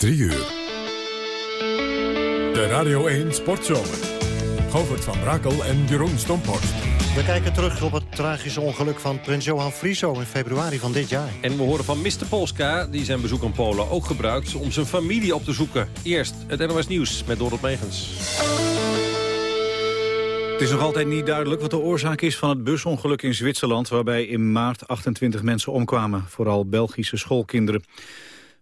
3 uur. De Radio 1 Sportzomer. Govert van Brakel en Jeroen Stomphorst. We kijken terug op het tragische ongeluk van prins Johan Frieso in februari van dit jaar. En we horen van Mr. Polska, die zijn bezoek aan Polen ook gebruikt... om zijn familie op te zoeken. Eerst het NOS Nieuws met Dorot Megens. Het is nog altijd niet duidelijk wat de oorzaak is van het busongeluk in Zwitserland... waarbij in maart 28 mensen omkwamen, vooral Belgische schoolkinderen.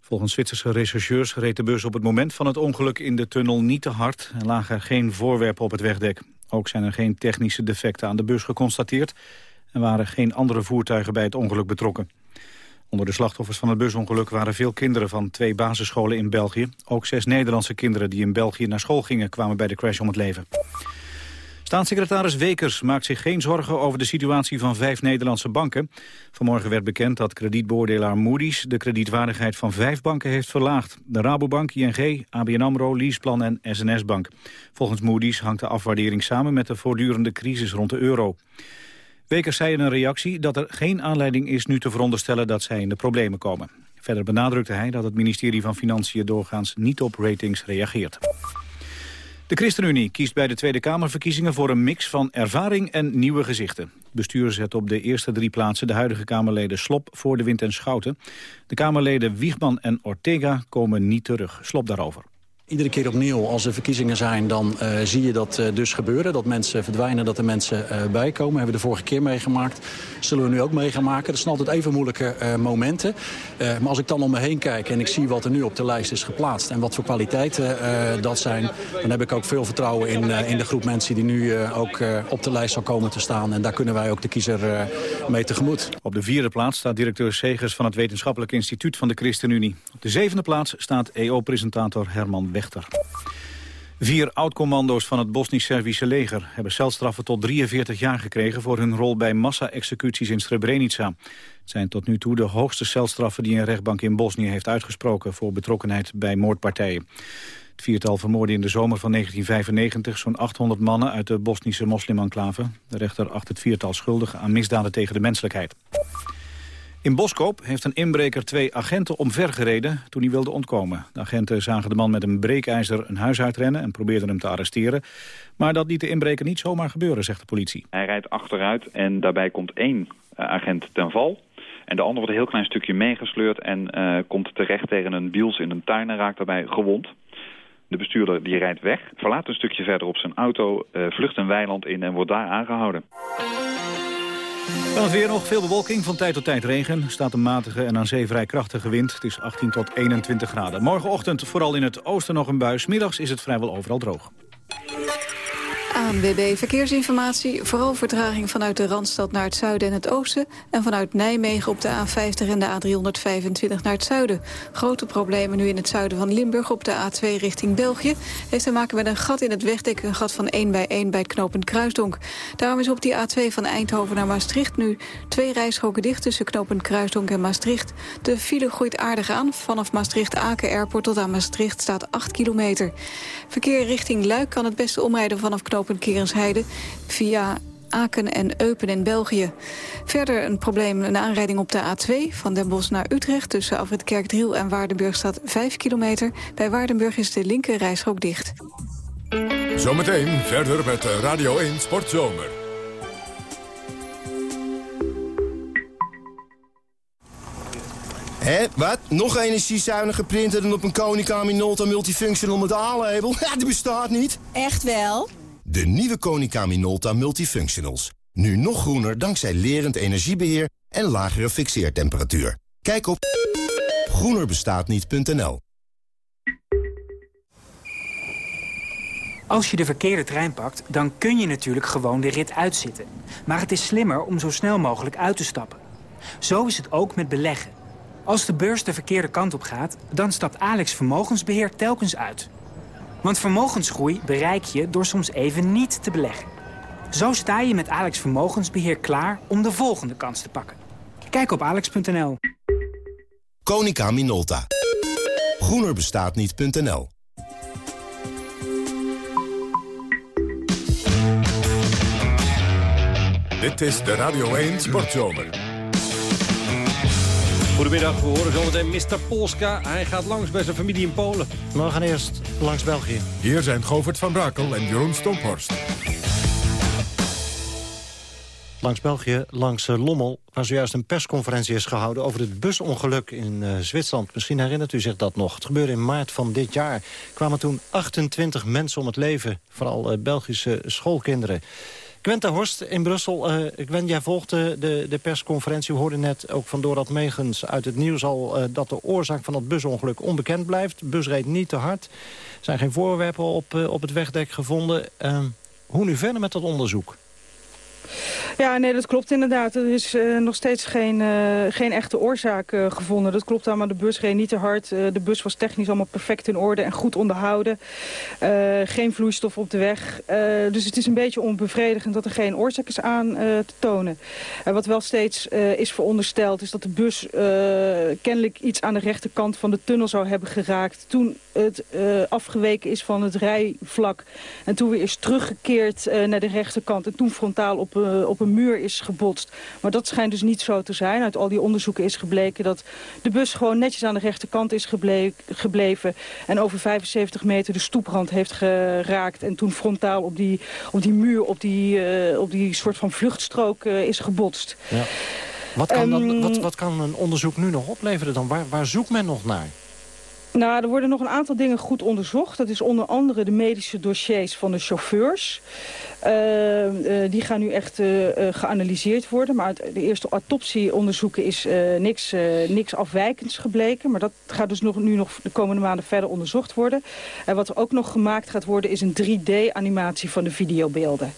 Volgens Zwitserse rechercheurs reed de bus op het moment van het ongeluk in de tunnel niet te hard... en lagen er geen voorwerpen op het wegdek. Ook zijn er geen technische defecten aan de bus geconstateerd... en waren geen andere voertuigen bij het ongeluk betrokken. Onder de slachtoffers van het busongeluk waren veel kinderen van twee basisscholen in België. Ook zes Nederlandse kinderen die in België naar school gingen kwamen bij de crash om het leven. Staatssecretaris Wekers maakt zich geen zorgen over de situatie van vijf Nederlandse banken. Vanmorgen werd bekend dat kredietbeoordelaar Moody's de kredietwaardigheid van vijf banken heeft verlaagd. De Rabobank, ING, ABN AMRO, Leaseplan en SNS Bank. Volgens Moody's hangt de afwaardering samen met de voortdurende crisis rond de euro. Wekers zei in een reactie dat er geen aanleiding is nu te veronderstellen dat zij in de problemen komen. Verder benadrukte hij dat het ministerie van Financiën doorgaans niet op ratings reageert. De ChristenUnie kiest bij de Tweede Kamerverkiezingen voor een mix van ervaring en nieuwe gezichten. Bestuur zet op de eerste drie plaatsen de huidige Kamerleden Slop, Voor de Wind en Schouten. De Kamerleden Wiegman en Ortega komen niet terug. Slop daarover. Iedere keer opnieuw, als er verkiezingen zijn, dan uh, zie je dat uh, dus gebeuren. Dat mensen verdwijnen, dat er mensen uh, bijkomen. Hebben we de vorige keer meegemaakt. Zullen we nu ook mee gaan maken. Dat zijn altijd even moeilijke momenten. maar als ik dan om me heen kijk en ik zie wat er nu op de lijst is geplaatst... en wat voor kwaliteiten dat zijn... dan heb ik ook veel vertrouwen in, in de groep mensen die nu ook op de lijst zal komen te staan. En daar kunnen wij ook de kiezer mee tegemoet. Op de vierde plaats staat directeur Segers van het Wetenschappelijk Instituut van de ChristenUnie. Op de zevende plaats staat EO-presentator Herman Vier oud-commando's van het Bosnisch-Servische leger hebben celstraffen tot 43 jaar gekregen voor hun rol bij massa-executies in Srebrenica. Het zijn tot nu toe de hoogste celstraffen die een rechtbank in Bosnië heeft uitgesproken voor betrokkenheid bij moordpartijen. Het viertal vermoordde in de zomer van 1995 zo'n 800 mannen uit de Bosnische moslimenclave. De rechter acht het viertal schuldig aan misdaden tegen de menselijkheid. In Boskoop heeft een inbreker twee agenten omvergereden toen hij wilde ontkomen. De agenten zagen de man met een breekijzer een huis uitrennen en probeerden hem te arresteren. Maar dat liet de inbreker niet zomaar gebeuren, zegt de politie. Hij rijdt achteruit en daarbij komt één eh, agent ten val. En de ander wordt een heel klein stukje meegesleurd en uh, komt terecht tegen een biels in een tuin en raakt daarbij gewond. De bestuurder die rijdt weg, verlaat een stukje verder op zijn auto, uh, vlucht een weiland in en wordt daar aangehouden. Dan het weer nog veel bewolking, van tijd tot tijd regen. staat een matige en aan zee vrij krachtige wind. Het is 18 tot 21 graden. Morgenochtend vooral in het oosten nog een buis. Middags is het vrijwel overal droog. ANWB Verkeersinformatie. Vooral vertraging vanuit de Randstad naar het zuiden en het oosten... en vanuit Nijmegen op de A50 en de A325 naar het zuiden. Grote problemen nu in het zuiden van Limburg op de A2 richting België. Heeft te maken met een gat in het wegdek, een gat van 1 bij 1 bij het knooppunt Kruisdonk. Daarom is op die A2 van Eindhoven naar Maastricht nu twee rijstroken dicht... tussen knooppunt Kruisdonk en Maastricht. De file groeit aardig aan. Vanaf Maastricht-Aken Airport tot aan Maastricht staat 8 kilometer. Verkeer richting Luik kan het beste omrijden vanaf knooppunt Kerensheide via Aken en Eupen in België. Verder een probleem, een aanrijding op de A2 van Den Bosch naar Utrecht... tussen Afrit Kerkdriel en Waardenburg staat 5 kilometer. Bij Waardenburg is de linker rijstrook dicht. Zometeen verder met Radio 1 Sportzomer. Hé, wat? Nog een energiezuinige printer dan op een Konica Minolta Multifunctional met A-label? Ja, die bestaat niet. Echt wel? De nieuwe Konica Minolta Multifunctionals. Nu nog groener dankzij lerend energiebeheer en lagere fixeertemperatuur. Kijk op groenerbestaatniet.nl Als je de verkeerde trein pakt, dan kun je natuurlijk gewoon de rit uitzitten. Maar het is slimmer om zo snel mogelijk uit te stappen. Zo is het ook met beleggen. Als de beurs de verkeerde kant op gaat, dan stapt Alex Vermogensbeheer telkens uit. Want vermogensgroei bereik je door soms even niet te beleggen. Zo sta je met Alex Vermogensbeheer klaar om de volgende kans te pakken. Kijk op alex.nl. Konica Minolta. Groenerbestaatniet.nl Dit is de Radio 1 Sportzomer. Goedemiddag, we horen zometeen Mr. Polska. Hij gaat langs bij zijn familie in Polen. Maar we gaan eerst langs België. Hier zijn Govert van Brakel en Jeroen Stomphorst. Langs België, langs eh, Lommel, waar zojuist een persconferentie is gehouden... over het busongeluk in uh, Zwitserland. Misschien herinnert u zich dat nog. Het gebeurde in maart van dit jaar. kwamen toen 28 mensen om het leven. Vooral uh, Belgische schoolkinderen. Gwenta Horst in Brussel. Uh, Gwen, jij volgde de, de persconferentie. We hoorden net ook van Dorad Megens uit het nieuws al... Uh, dat de oorzaak van het busongeluk onbekend blijft. De bus reed niet te hard. Er zijn geen voorwerpen op, uh, op het wegdek gevonden. hoe nu verder met dat onderzoek? Ja, nee, dat klopt inderdaad. Er is uh, nog steeds geen, uh, geen echte oorzaak uh, gevonden. Dat klopt allemaal. De bus reed niet te hard. de bus was technisch allemaal perfect in orde en goed onderhouden. geen vloeistof op de weg. dus het is een beetje onbevredigend dat er geen oorzaak is aan te tonen. wat wel steeds is verondersteld is dat de bus kennelijk iets aan de rechterkant van de tunnel zou hebben geraakt. Toen het afgeweken is van het rijvlak. En toen weer is teruggekeerd naar de rechterkant. En toen frontaal op op een muur is gebotst. Maar dat schijnt dus niet zo te zijn. Uit al die onderzoeken is gebleken dat de bus gewoon netjes aan de rechterkant is gebleven. En over 75 meter de stoeprand heeft geraakt. En toen frontaal op die, op die muur, op die, uh, op die soort van vluchtstrook uh, is gebotst. Ja. Wat, kan dan, um, wat, wat kan een onderzoek nu nog opleveren dan? Waar, waar zoekt men nog naar? Nou, er worden nog een aantal dingen goed onderzocht. Dat is onder andere de medische dossiers van de chauffeurs. Uh, uh, die gaan nu echt uh, geanalyseerd worden. Maar uit de eerste autopsieonderzoeken is niks, niks afwijkends gebleken. Maar dat gaat dus nog, nu nog de komende maanden verder onderzocht worden. En wat er ook nog gemaakt gaat worden is een 3D-animatie van de videobeelden.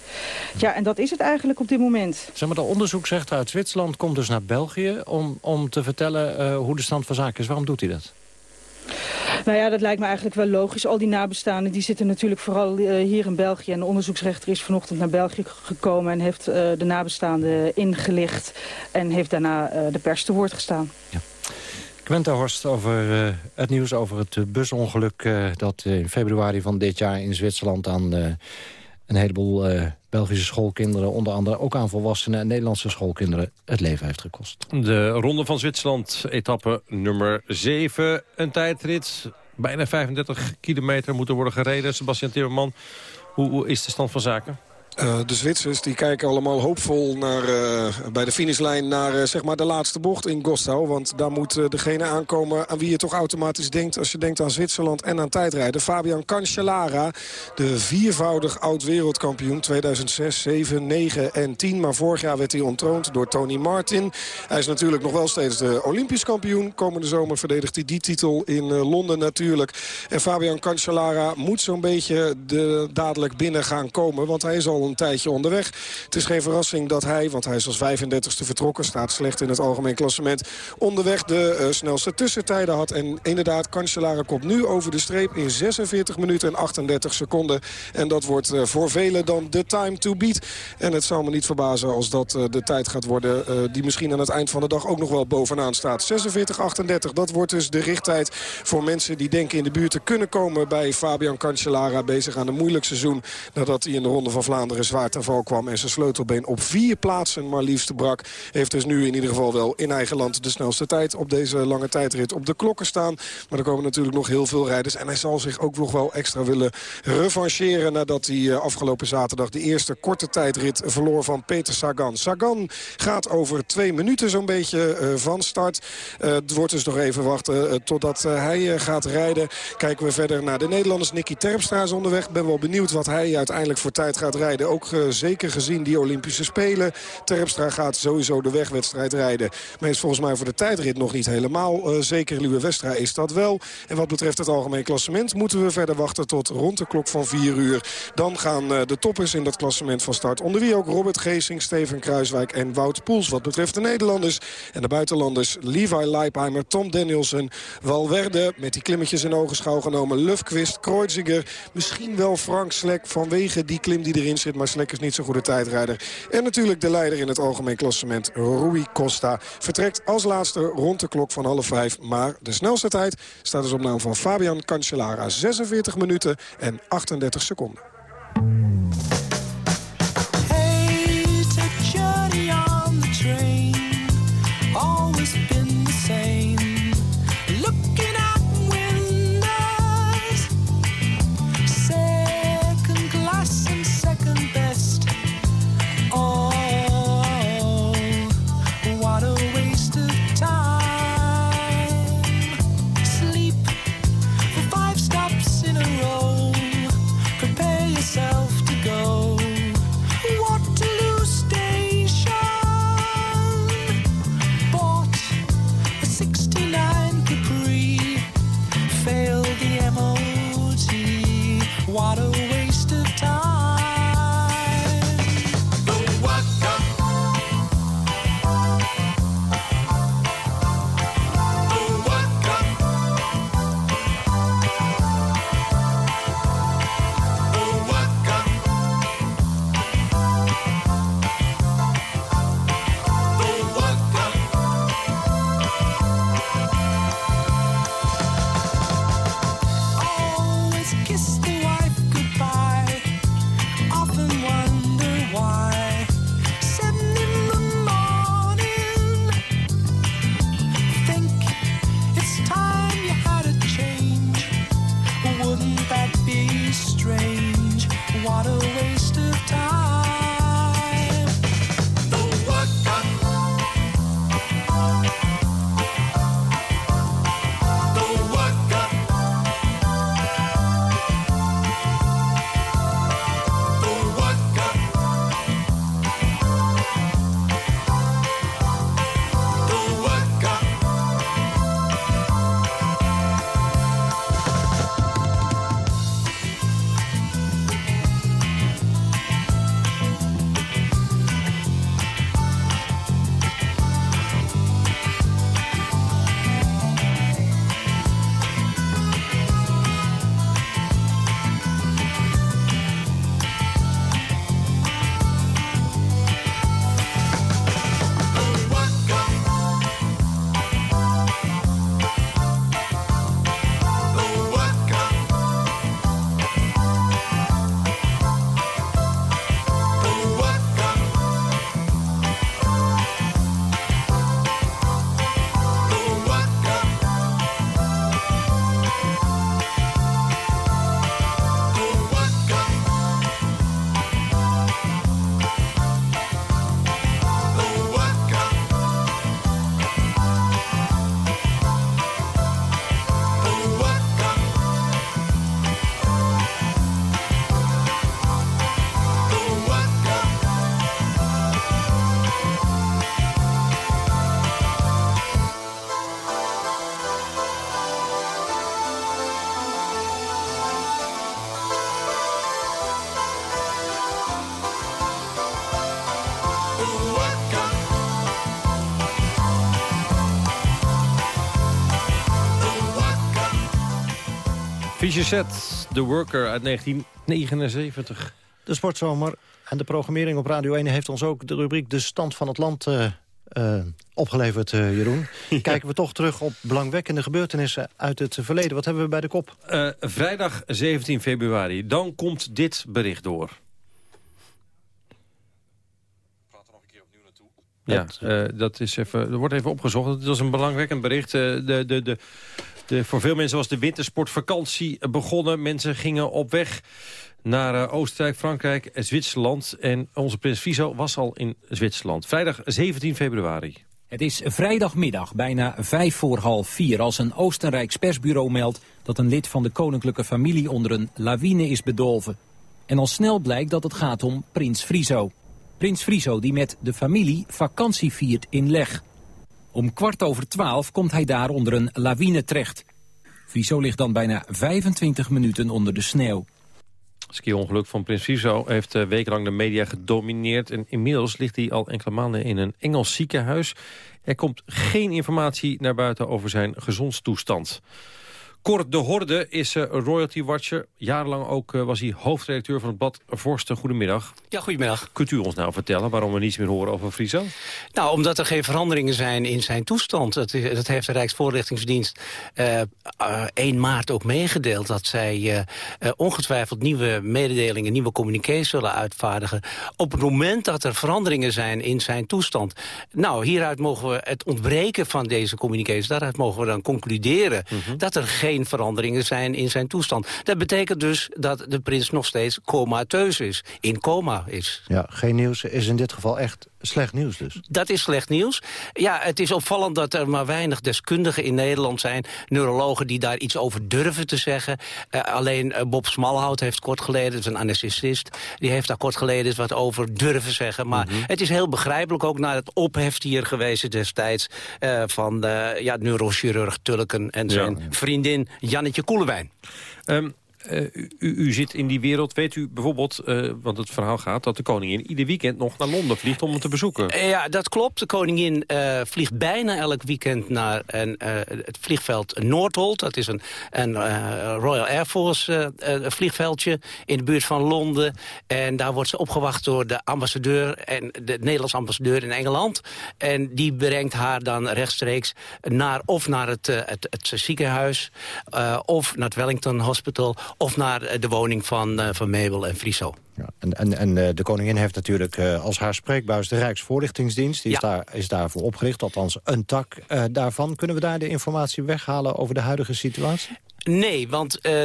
Ja, en dat is het eigenlijk op dit moment. Zeg maar, de onderzoek zegt uit Zwitserland komt dus naar België... om, om te vertellen hoe de stand van zaken is. Waarom doet hij dat? Nou ja, dat lijkt me eigenlijk wel logisch. Al die nabestaanden die zitten natuurlijk vooral uh, hier in België. En de onderzoeksrechter is vanochtend naar België gekomen... en heeft uh, de nabestaanden ingelicht. En heeft daarna uh, de pers te woord gestaan. Ja. Quenta Horst over het nieuws over het busongeluk... dat in februari van dit jaar in Zwitserland aan een heleboel Belgische schoolkinderen... onder andere ook aan volwassenen en Nederlandse schoolkinderen... het leven heeft gekost. De Ronde van Zwitserland, etappe nummer 7. Een tijdrit, bijna 35 kilometer moeten worden gereden. Sebastian Timmerman, hoe, hoe is de stand van zaken? Uh, de Zwitsers die kijken allemaal hoopvol naar, uh, bij de finishlijn naar uh, zeg maar de laatste bocht in Gostau. Want daar moet degene aankomen aan wie je toch automatisch denkt... als je denkt aan Zwitserland en aan tijdrijden. Fabian Cancellara, de viervoudig oud-wereldkampioen 2006, 7, 9 en 10. Maar vorig jaar werd hij ontroond door Tony Martin. Hij is natuurlijk nog wel steeds de Olympisch kampioen. Komende zomer verdedigt hij die titel in Londen natuurlijk. En Fabian Cancellara moet zo'n beetje de, dadelijk binnen gaan komen. Want hij is al een tijdje onderweg. Het is geen verrassing dat hij, want hij is als 35ste vertrokken... staat slecht in het algemeen klassement, onderweg de uh, snelste tussentijden had. En inderdaad, Cancellara komt nu over de streep in 46 minuten en 38 seconden. En dat wordt uh, voor velen dan de time to beat. En het zal me niet verbazen als dat uh, de tijd gaat worden... die misschien aan het eind van de dag ook nog wel bovenaan staat. 46-38, dat wordt dus de richttijd voor mensen die denken in de buurt te kunnen komen... bij Fabian Cancellara, bezig aan een moeilijk seizoen... nadat hij in de Ronde van Vlaanderen zwaar ten val kwam... en zijn sleutelbeen op vier plaatsen maar liefst brak. Heeft dus nu in ieder geval wel in eigen land de snelste tijd... op deze lange tijdrit op de klokken staan. Maar er komen natuurlijk nog heel veel rijders. En hij zal zich ook nog wel extra willen revancheren... nadat hij uh, afgelopen zaterdag de eerste korte tijdrit verloor van Peter Sagan. Sagan gaat over twee minuten zo'n beetje uh, van start. Uh, het wordt dus nog even wachten totdat hij gaat rijden. Kijken we verder naar de Nederlanders. Nicky Terpstra is onderweg. Ben wel benieuwd wat hij uiteindelijk voor tijd gaat rijden ook uh, zeker gezien die Olympische Spelen. Terpstra gaat sowieso de wegwedstrijd rijden. Maar is volgens mij voor de tijdrit nog niet helemaal uh, zeker. Luwe Westra is dat wel. En wat betreft het algemeen klassement moeten we verder wachten tot rond de klok van 4 uur. Dan gaan uh, de toppers in dat klassement van start. Onder wie ook Robert Geesing, Steven Kruiswijk en Wout Poels. Wat betreft de Nederlanders en de buitenlanders Levi Leipheimer, Tom Danielson, Valverde met die klimmetjes in ogenschouw genomen. Lufquist, Kreuziger, misschien wel Frank Slek vanwege die klim die erin zit maar Slek is niet zo'n goede tijdrijder. En natuurlijk de leider in het algemeen klassement, Rui Costa. Vertrekt als laatste rond de klok van half vijf. Maar de snelste tijd staat dus op naam van Fabian Cancellara. 46 minuten en 38 seconden. Fischer Set, The Worker uit 1979. De sportzomer en de programmering op Radio 1 heeft ons ook de rubriek De Stand van het Land uh, uh, opgeleverd, uh, Jeroen. Kijken we toch terug op belangwekkende gebeurtenissen uit het verleden. Wat hebben we bij de kop? vrijdag 17 februari. Dan komt dit bericht door. Ja, uh, dat is even, er wordt even opgezocht. Het was een belangwekkend bericht. Uh, de, de, de, voor veel mensen was de wintersportvakantie begonnen. Mensen gingen op weg naar uh, Oostenrijk, Frankrijk en Zwitserland. En onze prins Friso was al in Zwitserland. Vrijdag 17 februari. Het is vrijdagmiddag, bijna vijf voor half vier... als een Oostenrijks persbureau meldt dat een lid van de koninklijke familie... onder een lawine is bedolven. En al snel blijkt dat het gaat om prins Friso. Prins Friso die met de familie vakantie viert in Leg. Om kwart over twaalf komt hij daar onder een lawine terecht. Friso ligt dan bijna 25 minuten onder de sneeuw. Ski-ongeluk van Prins Friso heeft uh, wekenlang de media gedomineerd... en inmiddels ligt hij al enkele maanden in een Engels ziekenhuis. Er komt geen informatie naar buiten over zijn gezondstoestand. Kort de Horde is uh, royalty watcher. Jarenlang ook uh, was hij hoofdredacteur van het blad Vorsten. Goedemiddag. Ja, goedemiddag. Kunt u ons nou vertellen waarom we niets meer horen over Friso? Nou, omdat er geen veranderingen zijn in zijn toestand. Dat, dat heeft de Rijksvoorlichtingsdienst uh, 1 maart ook meegedeeld. Dat zij ongetwijfeld nieuwe mededelingen, nieuwe communiqués zullen uitvaardigen. Op het moment dat er veranderingen zijn in zijn toestand. Nou, hieruit mogen we het ontbreken van deze communiqués... daaruit mogen we dan concluderen mm -hmm. dat er geen veranderingen zijn in zijn toestand. Dat betekent dus dat de prins nog steeds comateus is, in coma is. Ja, geen nieuws is in dit geval echt slecht nieuws dus. Dat is slecht nieuws. Ja, het is opvallend dat er maar weinig deskundigen in Nederland zijn... neurologen die daar iets over durven te zeggen. Uh, alleen uh, Bob Smalhout heeft kort geleden, dat is een anesthesist... die heeft daar kort geleden wat over durven zeggen. Maar mm -hmm. het is heel begrijpelijk ook naar het opheft hier geweest destijds... Uh, van ja, neurochirurg Tulken en zijn ja. vriendin Jannetje Koelewijn. Um, uh, u, u, zit in die wereld. Weet u bijvoorbeeld, uh, want het verhaal gaat... dat de koningin ieder weekend nog naar Londen vliegt om hem te bezoeken? Uh, ja, dat klopt. De koningin vliegt bijna elk weekend naar een, het vliegveld Noordholt. Dat is een, een Royal Air Force vliegveldje in de buurt van Londen. En daar wordt ze opgewacht door de ambassadeur... en de Nederlandse ambassadeur in Engeland. En die brengt haar dan rechtstreeks naar, of naar het, het, het ziekenhuis... of naar het Wellington Hospital of naar de woning van, uh, van Mabel en Friso. Ja, en en, en uh, de koningin heeft natuurlijk als haar spreekbuis de Rijksvoorlichtingsdienst. Die ja. is, daar, is daarvoor opgericht, althans een tak uh, daarvan. Kunnen we daar de informatie weghalen over de huidige situatie? Nee, want uh,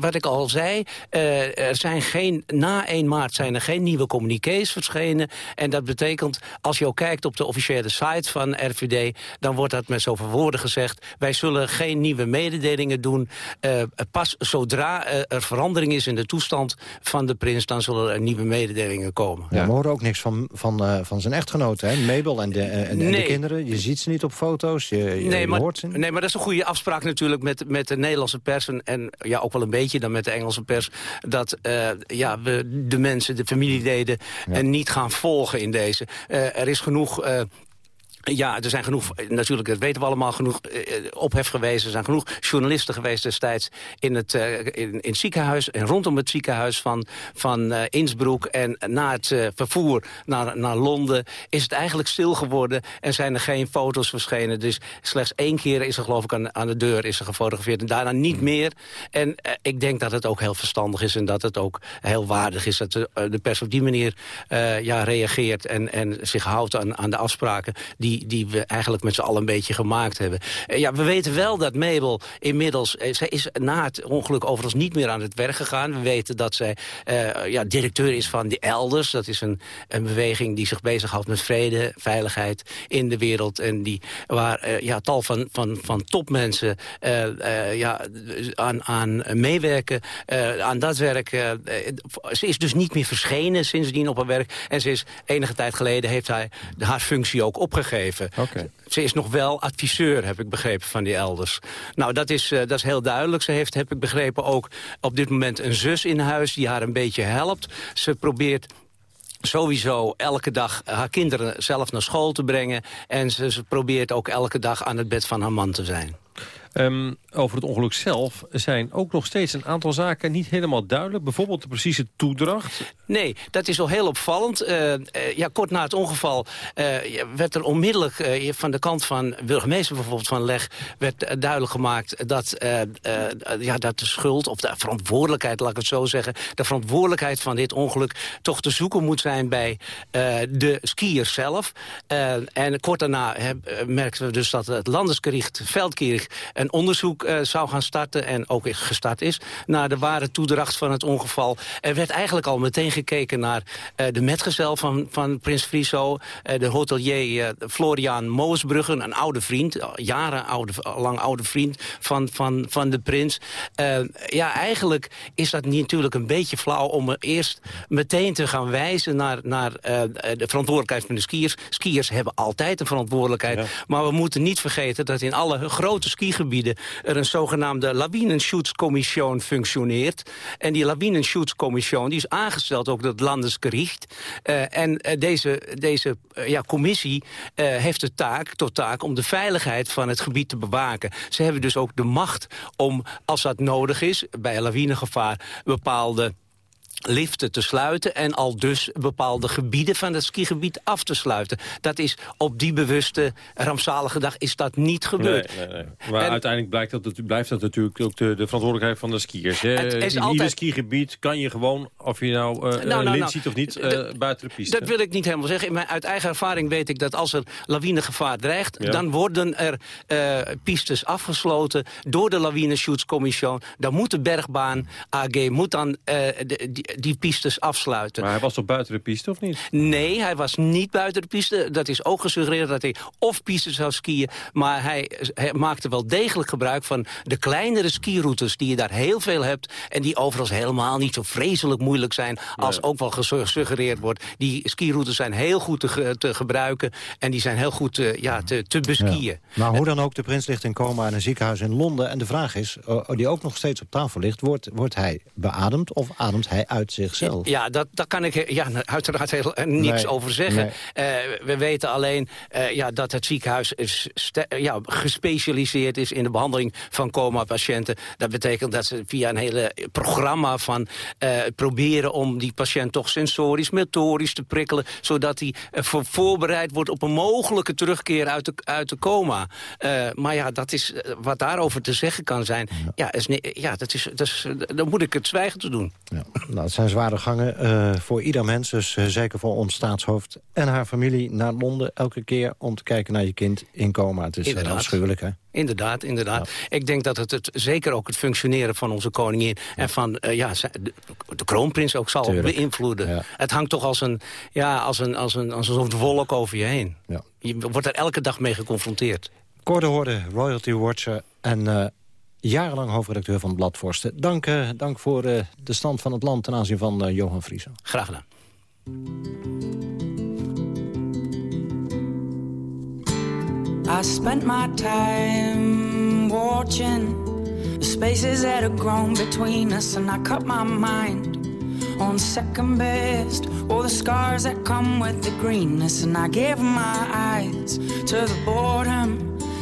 wat ik al zei, uh, er zijn geen, na 1 maart zijn er geen nieuwe communiqués verschenen. En dat betekent, als je ook kijkt op de officiële site van RVD... dan wordt dat met zoveel woorden gezegd... wij zullen geen nieuwe mededelingen doen. Uh, pas zodra er verandering is in de toestand van de prins... dan zullen er nieuwe mededelingen komen. Ja, we horen ook niks van, van, van zijn echtgenote, hè? Mabel en, de, en, nee. en de kinderen. Je ziet ze niet op foto's, je, je, nee, je maar, hoort ze niet. Nee, maar dat is een goede afspraak natuurlijk met, met de Nederlandse pers... En, en, ja, ook wel een beetje dan met de Engelse pers... dat uh, ja, we de mensen, de familieleden... Ja. niet gaan volgen in deze. Uh, er is genoeg... Ja, er zijn genoeg, natuurlijk, dat weten we allemaal, genoeg uh, ophef geweest. Er zijn genoeg journalisten geweest destijds in het, uh, in, in het ziekenhuis... en rondom het ziekenhuis van, van Innsbruck. En na het vervoer naar, naar Londen is het eigenlijk stil geworden... en zijn er geen foto's verschenen. Dus slechts één keer is er geloof ik aan, aan de deur is er gefotografeerd... en daarna niet meer. En ik denk dat het ook heel verstandig is en dat het ook heel waardig is... dat de, de pers op die manier ja, reageert en, en zich houdt aan, aan de afspraken... die die, we eigenlijk met z'n allen een beetje gemaakt hebben. Uh, ja, we weten wel dat Mabel inmiddels... Uh, zij is na het ongeluk overigens niet meer aan het werk gegaan. We weten dat zij uh, ja, directeur is van The Elders. Dat is een, een beweging die zich bezighoudt met vrede, veiligheid in de wereld. En die, waar ja, tal van, van, van topmensen ja, aan, aan meewerken. aan dat werk. ze is dus niet meer verschenen sindsdien op haar werk. En ze is enige tijd geleden heeft hij haar functie ook opgegeven. Okay. Ze is nog wel adviseur, heb ik begrepen, van die elders. Nou, dat is, uh, dat is heel duidelijk. Ze heeft, heb ik begrepen, ook op dit moment een zus in huis... die haar een beetje helpt. Ze probeert sowieso elke dag haar kinderen zelf naar school te brengen. En ze, ze probeert ook elke dag aan het bed van haar man te zijn. Ehm, over het ongeluk zelf zijn ook nog steeds een aantal zaken niet helemaal duidelijk. Bijvoorbeeld de precieze toedracht. Nee, dat is wel heel opvallend. Uh, ja, kort na het ongeval uh, werd er onmiddellijk van de kant van burgemeester bijvoorbeeld van Leg... werd duidelijk gemaakt dat, ja, dat de schuld, of de verantwoordelijkheid, laat ik het zo zeggen... de verantwoordelijkheid van dit ongeluk toch te zoeken moet zijn bij de skiers zelf. en kort daarna merkten we dus dat het Landesgericht Veldkirch een onderzoek zou gaan starten... en ook gestart is, naar de ware toedracht van het ongeval. Er werd eigenlijk al meteen gekeken naar uh, de metgezel van, van Prins Friso... Uh, de hotelier Florian Moosbruggen, een oude vriend... jaren oude, lang oude vriend van, van, van de prins. ja, eigenlijk is dat natuurlijk een beetje flauw... om eerst meteen te gaan wijzen naar, naar de verantwoordelijkheid van de skiers. Skiers hebben altijd een verantwoordelijkheid. Maar we moeten niet vergeten dat in alle grote skigebieden er een zogenaamde Lawinenschutzkommission functioneert. En die Lawinenschutzkommission die is aangesteld ook het Landesgericht. Uh, en uh, deze, deze uh, ja, commissie heeft de taak, tot taak om de veiligheid van het gebied te bewaken. Ze hebben dus ook de macht om, als dat nodig is, bij lawinegevaar bepaalde liften te sluiten... en al dus bepaalde gebieden van het skigebied af te sluiten. Dat is op die bewuste rampzalige dag is dat niet gebeurd. Nee, nee, nee. Maar uiteindelijk blijkt dat, blijft dat natuurlijk ook de, de verantwoordelijkheid van de skiers. Hè? In altijd... ieder skigebied kan je gewoon, of je nou, uh, nou, nou, lint nou, ziet of niet, uh, buiten de piste. Dat wil ik niet helemaal zeggen. Maar uit eigen ervaring weet ik dat als er lawinegevaar dreigt... Ja. dan worden er uh, pistes afgesloten door de Lawinenschutzkommission. Dan moet de bergbaan AG moet dan de, die pistes afsluiten. Maar hij was toch buiten de piste, of niet? Nee, hij was niet buiten de piste. Dat is ook gesuggereerd dat hij of piste zou skiën... maar hij, hij, maakte wel degelijk gebruik van de kleinere skiroutes... die je daar heel veel hebt en die overigens helemaal niet zo vreselijk moeilijk zijn... als ook wel gesuggereerd wordt. Die skiroutes zijn heel goed te, te gebruiken en die zijn heel goed te, ja, te, te beskiën. Ja. Maar hoe dan ook, de prins ligt in coma in een ziekenhuis in Londen... en de vraag is, die ook nog steeds op tafel ligt... wordt, wordt hij beademd of ademt hij uit zichzelf. Ja, dat, daar kan ik ja, uiteraard heel, eh, niets over zeggen. Uh, we weten alleen uh, ja, dat het ziekenhuis is ja, gespecialiseerd is... in de behandeling van coma-patiënten. Dat betekent dat ze via een hele programma van proberen... om die patiënt toch sensorisch, motorisch te prikkelen... zodat hij voorbereid wordt op een mogelijke terugkeer uit de, uit de coma. maar ja, dat is wat daarover te zeggen kan zijn. Ja, is, ja dat is, dat is, dan moet ik het zwijgen te doen. Ja. Nou, het zijn zware gangen uh, voor ieder mens. Dus uh, zeker voor ons staatshoofd en haar familie naar Londen... elke keer om te kijken naar je kind in coma. Het is uh, afschuwelijk, hè? Inderdaad, inderdaad. Ja. Ik denk dat het, het, zeker ook het functioneren van onze koningin... Ja. en van ja, de, de, kroonprins ook zal Tuurlijk. beïnvloeden. Ja. Het hangt toch als een, ja, als een, als een, als een soort wolk over je heen. Je wordt er elke dag mee geconfronteerd. Corde Hoorde, Royalty Watcher en jarenlang hoofdredacteur van Bladvorsten. Dank, uh, dank voor uh, de stand van het land ten aanzien van uh, Johan Frieso. Graag gedaan. I spent my time watching the spaces that have grown between us and I cut my mind on second best all the scars that come with the greenness and I gave my eyes to the boredom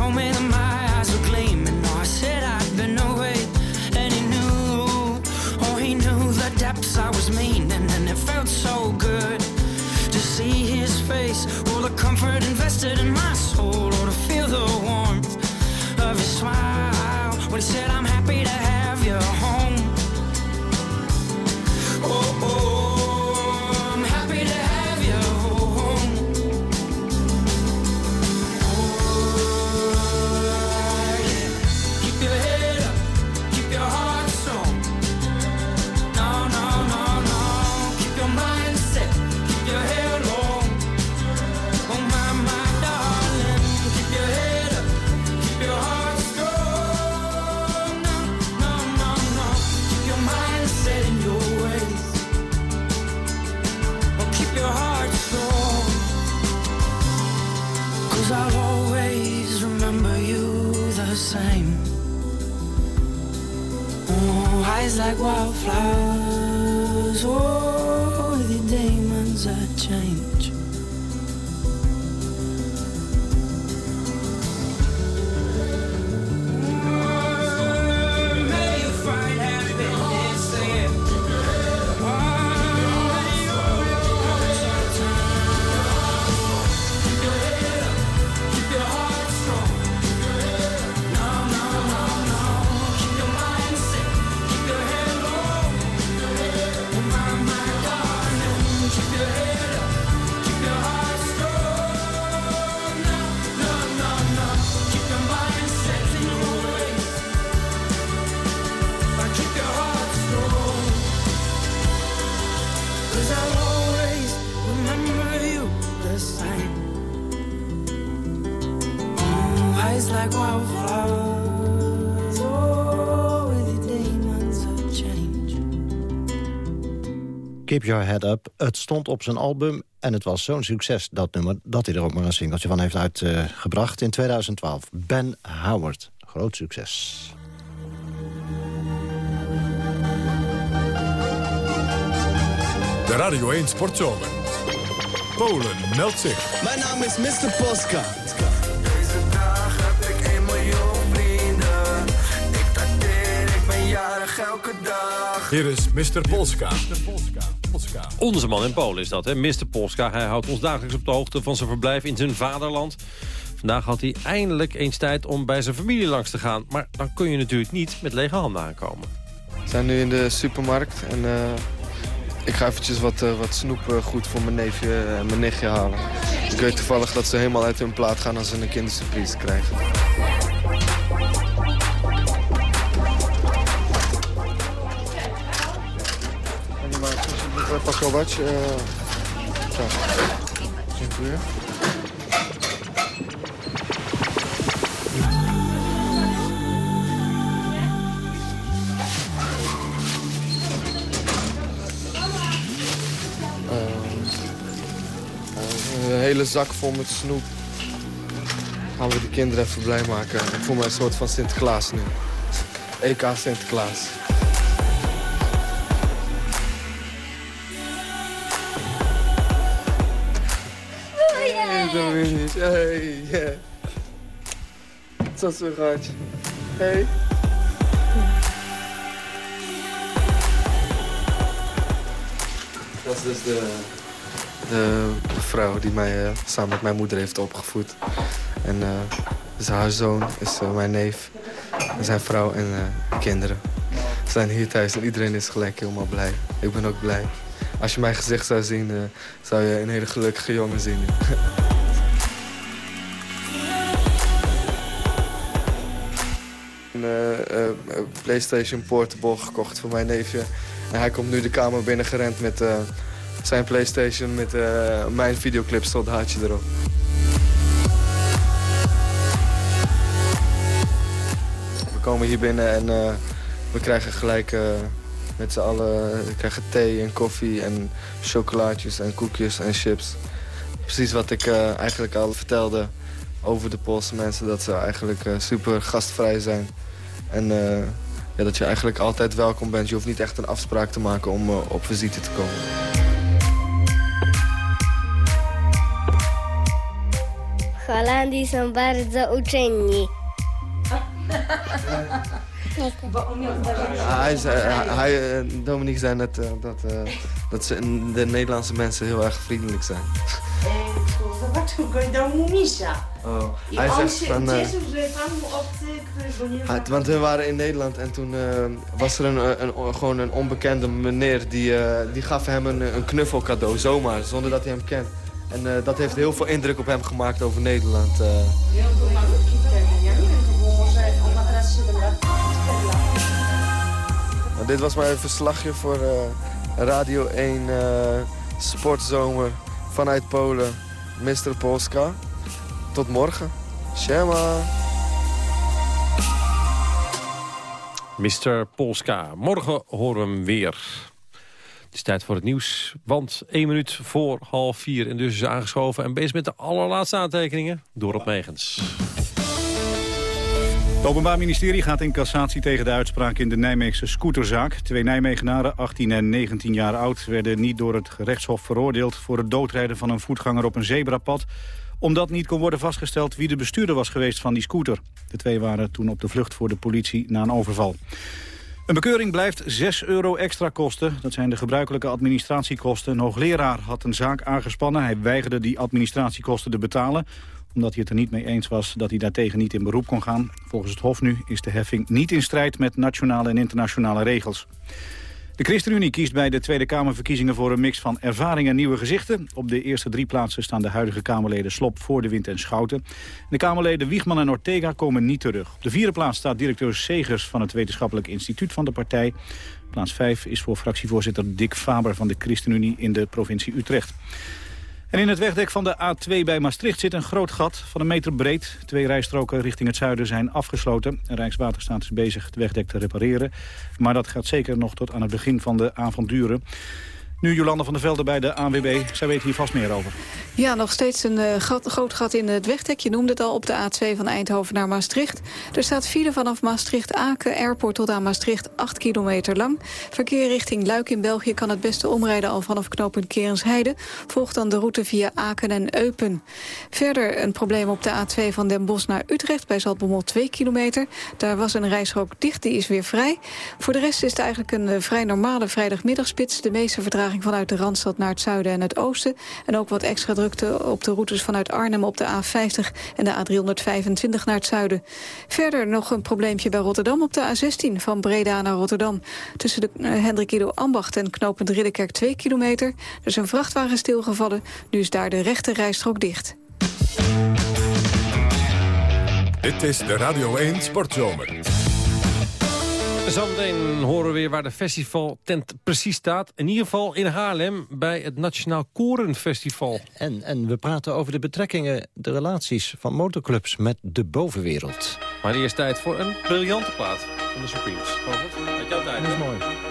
Told me that my eyes were gleaming. No, I said I'd been away, and he knew, oh, he knew the depths I was meaning, and it felt so good to see his face, all the comfort invested in my like wildflowers. Oh, your demons that Keep Your Head Up. Het stond op zijn album en het was zo'n succes, dat nummer... dat hij er ook maar een singeltje van heeft uitgebracht in 2012. Ben Howard. Groot succes. De Radio 1 Sportzomer. Polen meldt zich. Mijn naam is Mr. Polska. Deze dag heb ik 1 miljoen vrienden. Ik dateer, ik ben jarig elke dag. Hier is Mr. Polska. Polska. Onze man in Polen is dat, hè? Mr. Polska. Hij houdt ons dagelijks op de hoogte van zijn verblijf in zijn vaderland. Vandaag had hij eindelijk eens tijd om bij zijn familie langs te gaan. Maar dan kun je natuurlijk niet met lege handen aankomen. We zijn nu in de supermarkt en eh, ik ga eventjes wat, eh, wat snoepgoed voor mijn neefje en mijn nichtje halen. Ik weet toevallig dat ze helemaal uit hun plaat gaan als ze een kindersurprise krijgen. E, tak. Dziękuję. Een hele zak vol met snoep. Gaan we de kinderen even blij maken. Ik voel me een soort van Sinterklaas nu. EK Sinterklaas. Hey, Dominic. Hey, yeah. Co słychać? Hey. Dat is dus de, de vrouw die mij eh, samen met mijn moeder heeft opgevoed. En eh, dus haar zoon is eh, mijn neef. En zijn vrouw en eh, kinderen. Ze zijn hier thuis en iedereen is gelijk helemaal blij. Ik ben ook blij. Als je mijn gezicht zou zien, eh, zou je een hele gelukkige jongen zien. PlayStation Portable gekocht voor mijn neefje. En hij komt nu de kamer binnen gerend met eh, zijn PlayStation met eh, mijn videoclipsoldaatje erop. We komen hier binnen en eh, we krijgen gelijk met z'n allen krijgen thee en koffie en chocolaatjes en koekjes en chips. Precies wat ik eigenlijk al vertelde over de Poolse mensen. Dat ze eigenlijk super gastvrij zijn. En ja, dat je eigenlijk altijd welkom bent. Je hoeft niet echt een afspraak te maken om eh, op visite te komen. Holandii są bardzo uczynni. Hij, zei, hij, eh, Dominique zei net eh, dat, eh, dat ze, de Nederlandse mensen heel erg vriendelijk zijn. Zobaczył go mu misia. Oh. I Hij on zegt się van... eh, cieszył, że pan mu obcy, którego nie hij- want we waren in Nederland en toen eh, was er een, een, een- gewoon een onbekende meneer... die, eh, die gaf hem een, een knuffel cadeau, zomaar, zonder dat hij hem kent. En eh, dat heeft heel veel indruk op hem gemaakt over Nederland. eh. Ja, on był malutki wtedy. Ja nie wiem, to było może... On ma teraz 7 lat. 4 lat. Maar dit was mijn verslagje voor eh, Radio 1 eh, Sportzomer vanuit Polen, Mr. Polska. Tot morgen. Siema. Mr. Polska. Morgen horen we hem weer. Het is tijd voor het nieuws, want één minuut voor half vier... en dus is aangeschoven en bezig met de allerlaatste aantekeningen... Dorot Megens. Het Openbaar Ministerie gaat in cassatie tegen de uitspraak in de Nijmeegse scooterzaak. Twee Nijmegenaren, 18 en 19 jaar oud, werden niet door het gerechtshof veroordeeld... voor het doodrijden van een voetganger op een zebrapad omdat niet kon worden vastgesteld wie de bestuurder was geweest van die scooter. De twee waren toen op de vlucht voor de politie na een overval. Een bekeuring blijft 6 euro extra kosten. Dat zijn de gebruikelijke administratiekosten. Een hoogleraar had een zaak aangespannen. Hij weigerde die administratiekosten te betalen omdat hij het er niet mee eens was dat hij daartegen niet in beroep kon gaan. Volgens het Hof nu is de heffing niet in strijd met nationale en internationale regels. De ChristenUnie kiest bij de Tweede Kamerverkiezingen voor een mix van ervaring en nieuwe gezichten. Op de eerste drie plaatsen staan de huidige Kamerleden Slop, Voor de Wind en Schouten. De Kamerleden Wiegman en Ortega komen niet terug. Op de vierde plaats staat directeur Segers van het Wetenschappelijk Instituut van de partij. Plaats vijf is voor fractievoorzitter Dick Faber van de ChristenUnie in de provincie Utrecht. En in het wegdek van de A2 bij Maastricht zit een groot gat van een meter breed. Twee rijstroken richting het zuiden zijn afgesloten. Rijkswaterstaat is bezig het wegdek te repareren. Maar dat gaat zeker nog tot aan het begin van de avond duren. Nu Jolanda van der Velde bij de ANWB. Zij weet hier vast meer over. Ja, nog steeds een gat, groot gat in het wegdek. Je noemde het al op de A2 van Eindhoven naar Maastricht. Er staat file vanaf Maastricht-Aken Airport tot aan Maastricht 8 kilometer lang. Verkeer richting Luik in België kan het beste omrijden al vanaf knooppunt Kerensheide. Volgt dan de route via Aken en Eupen. Verder een probleem op de A2 van Den Bosch naar Utrecht bij Zaltbommel 2 kilometer. Daar was een reisrook dicht, die is weer vrij. Voor de rest is het eigenlijk een uh, vrij normale vrijdagmiddagspits. De meeste vanuit de Randstad naar het zuiden en het oosten. En ook wat extra drukte op de routes vanuit Arnhem op de A50 en de A325 naar het zuiden. Verder nog een probleempje bij Rotterdam op de A16 van Breda naar Rotterdam. Tussen de uh, Hendrik Ido Ambacht en knooppunt Ridderkerk 2 kilometer. Er is een vrachtwagen stilgevallen. Nu is daar de rechte rijstrook dicht. Dit is de Radio 1 Sportzomer. Zometeen horen we weer waar de festivaltent precies staat. In ieder geval in Haarlem bij het Nationaal Korenfestival. En, en we praten over de betrekkingen, de relaties van motorclubs met de bovenwereld. Maar eerst tijd voor een briljante plaat van de Supremes. Robert, uit jouw tijd. Dat is mooi.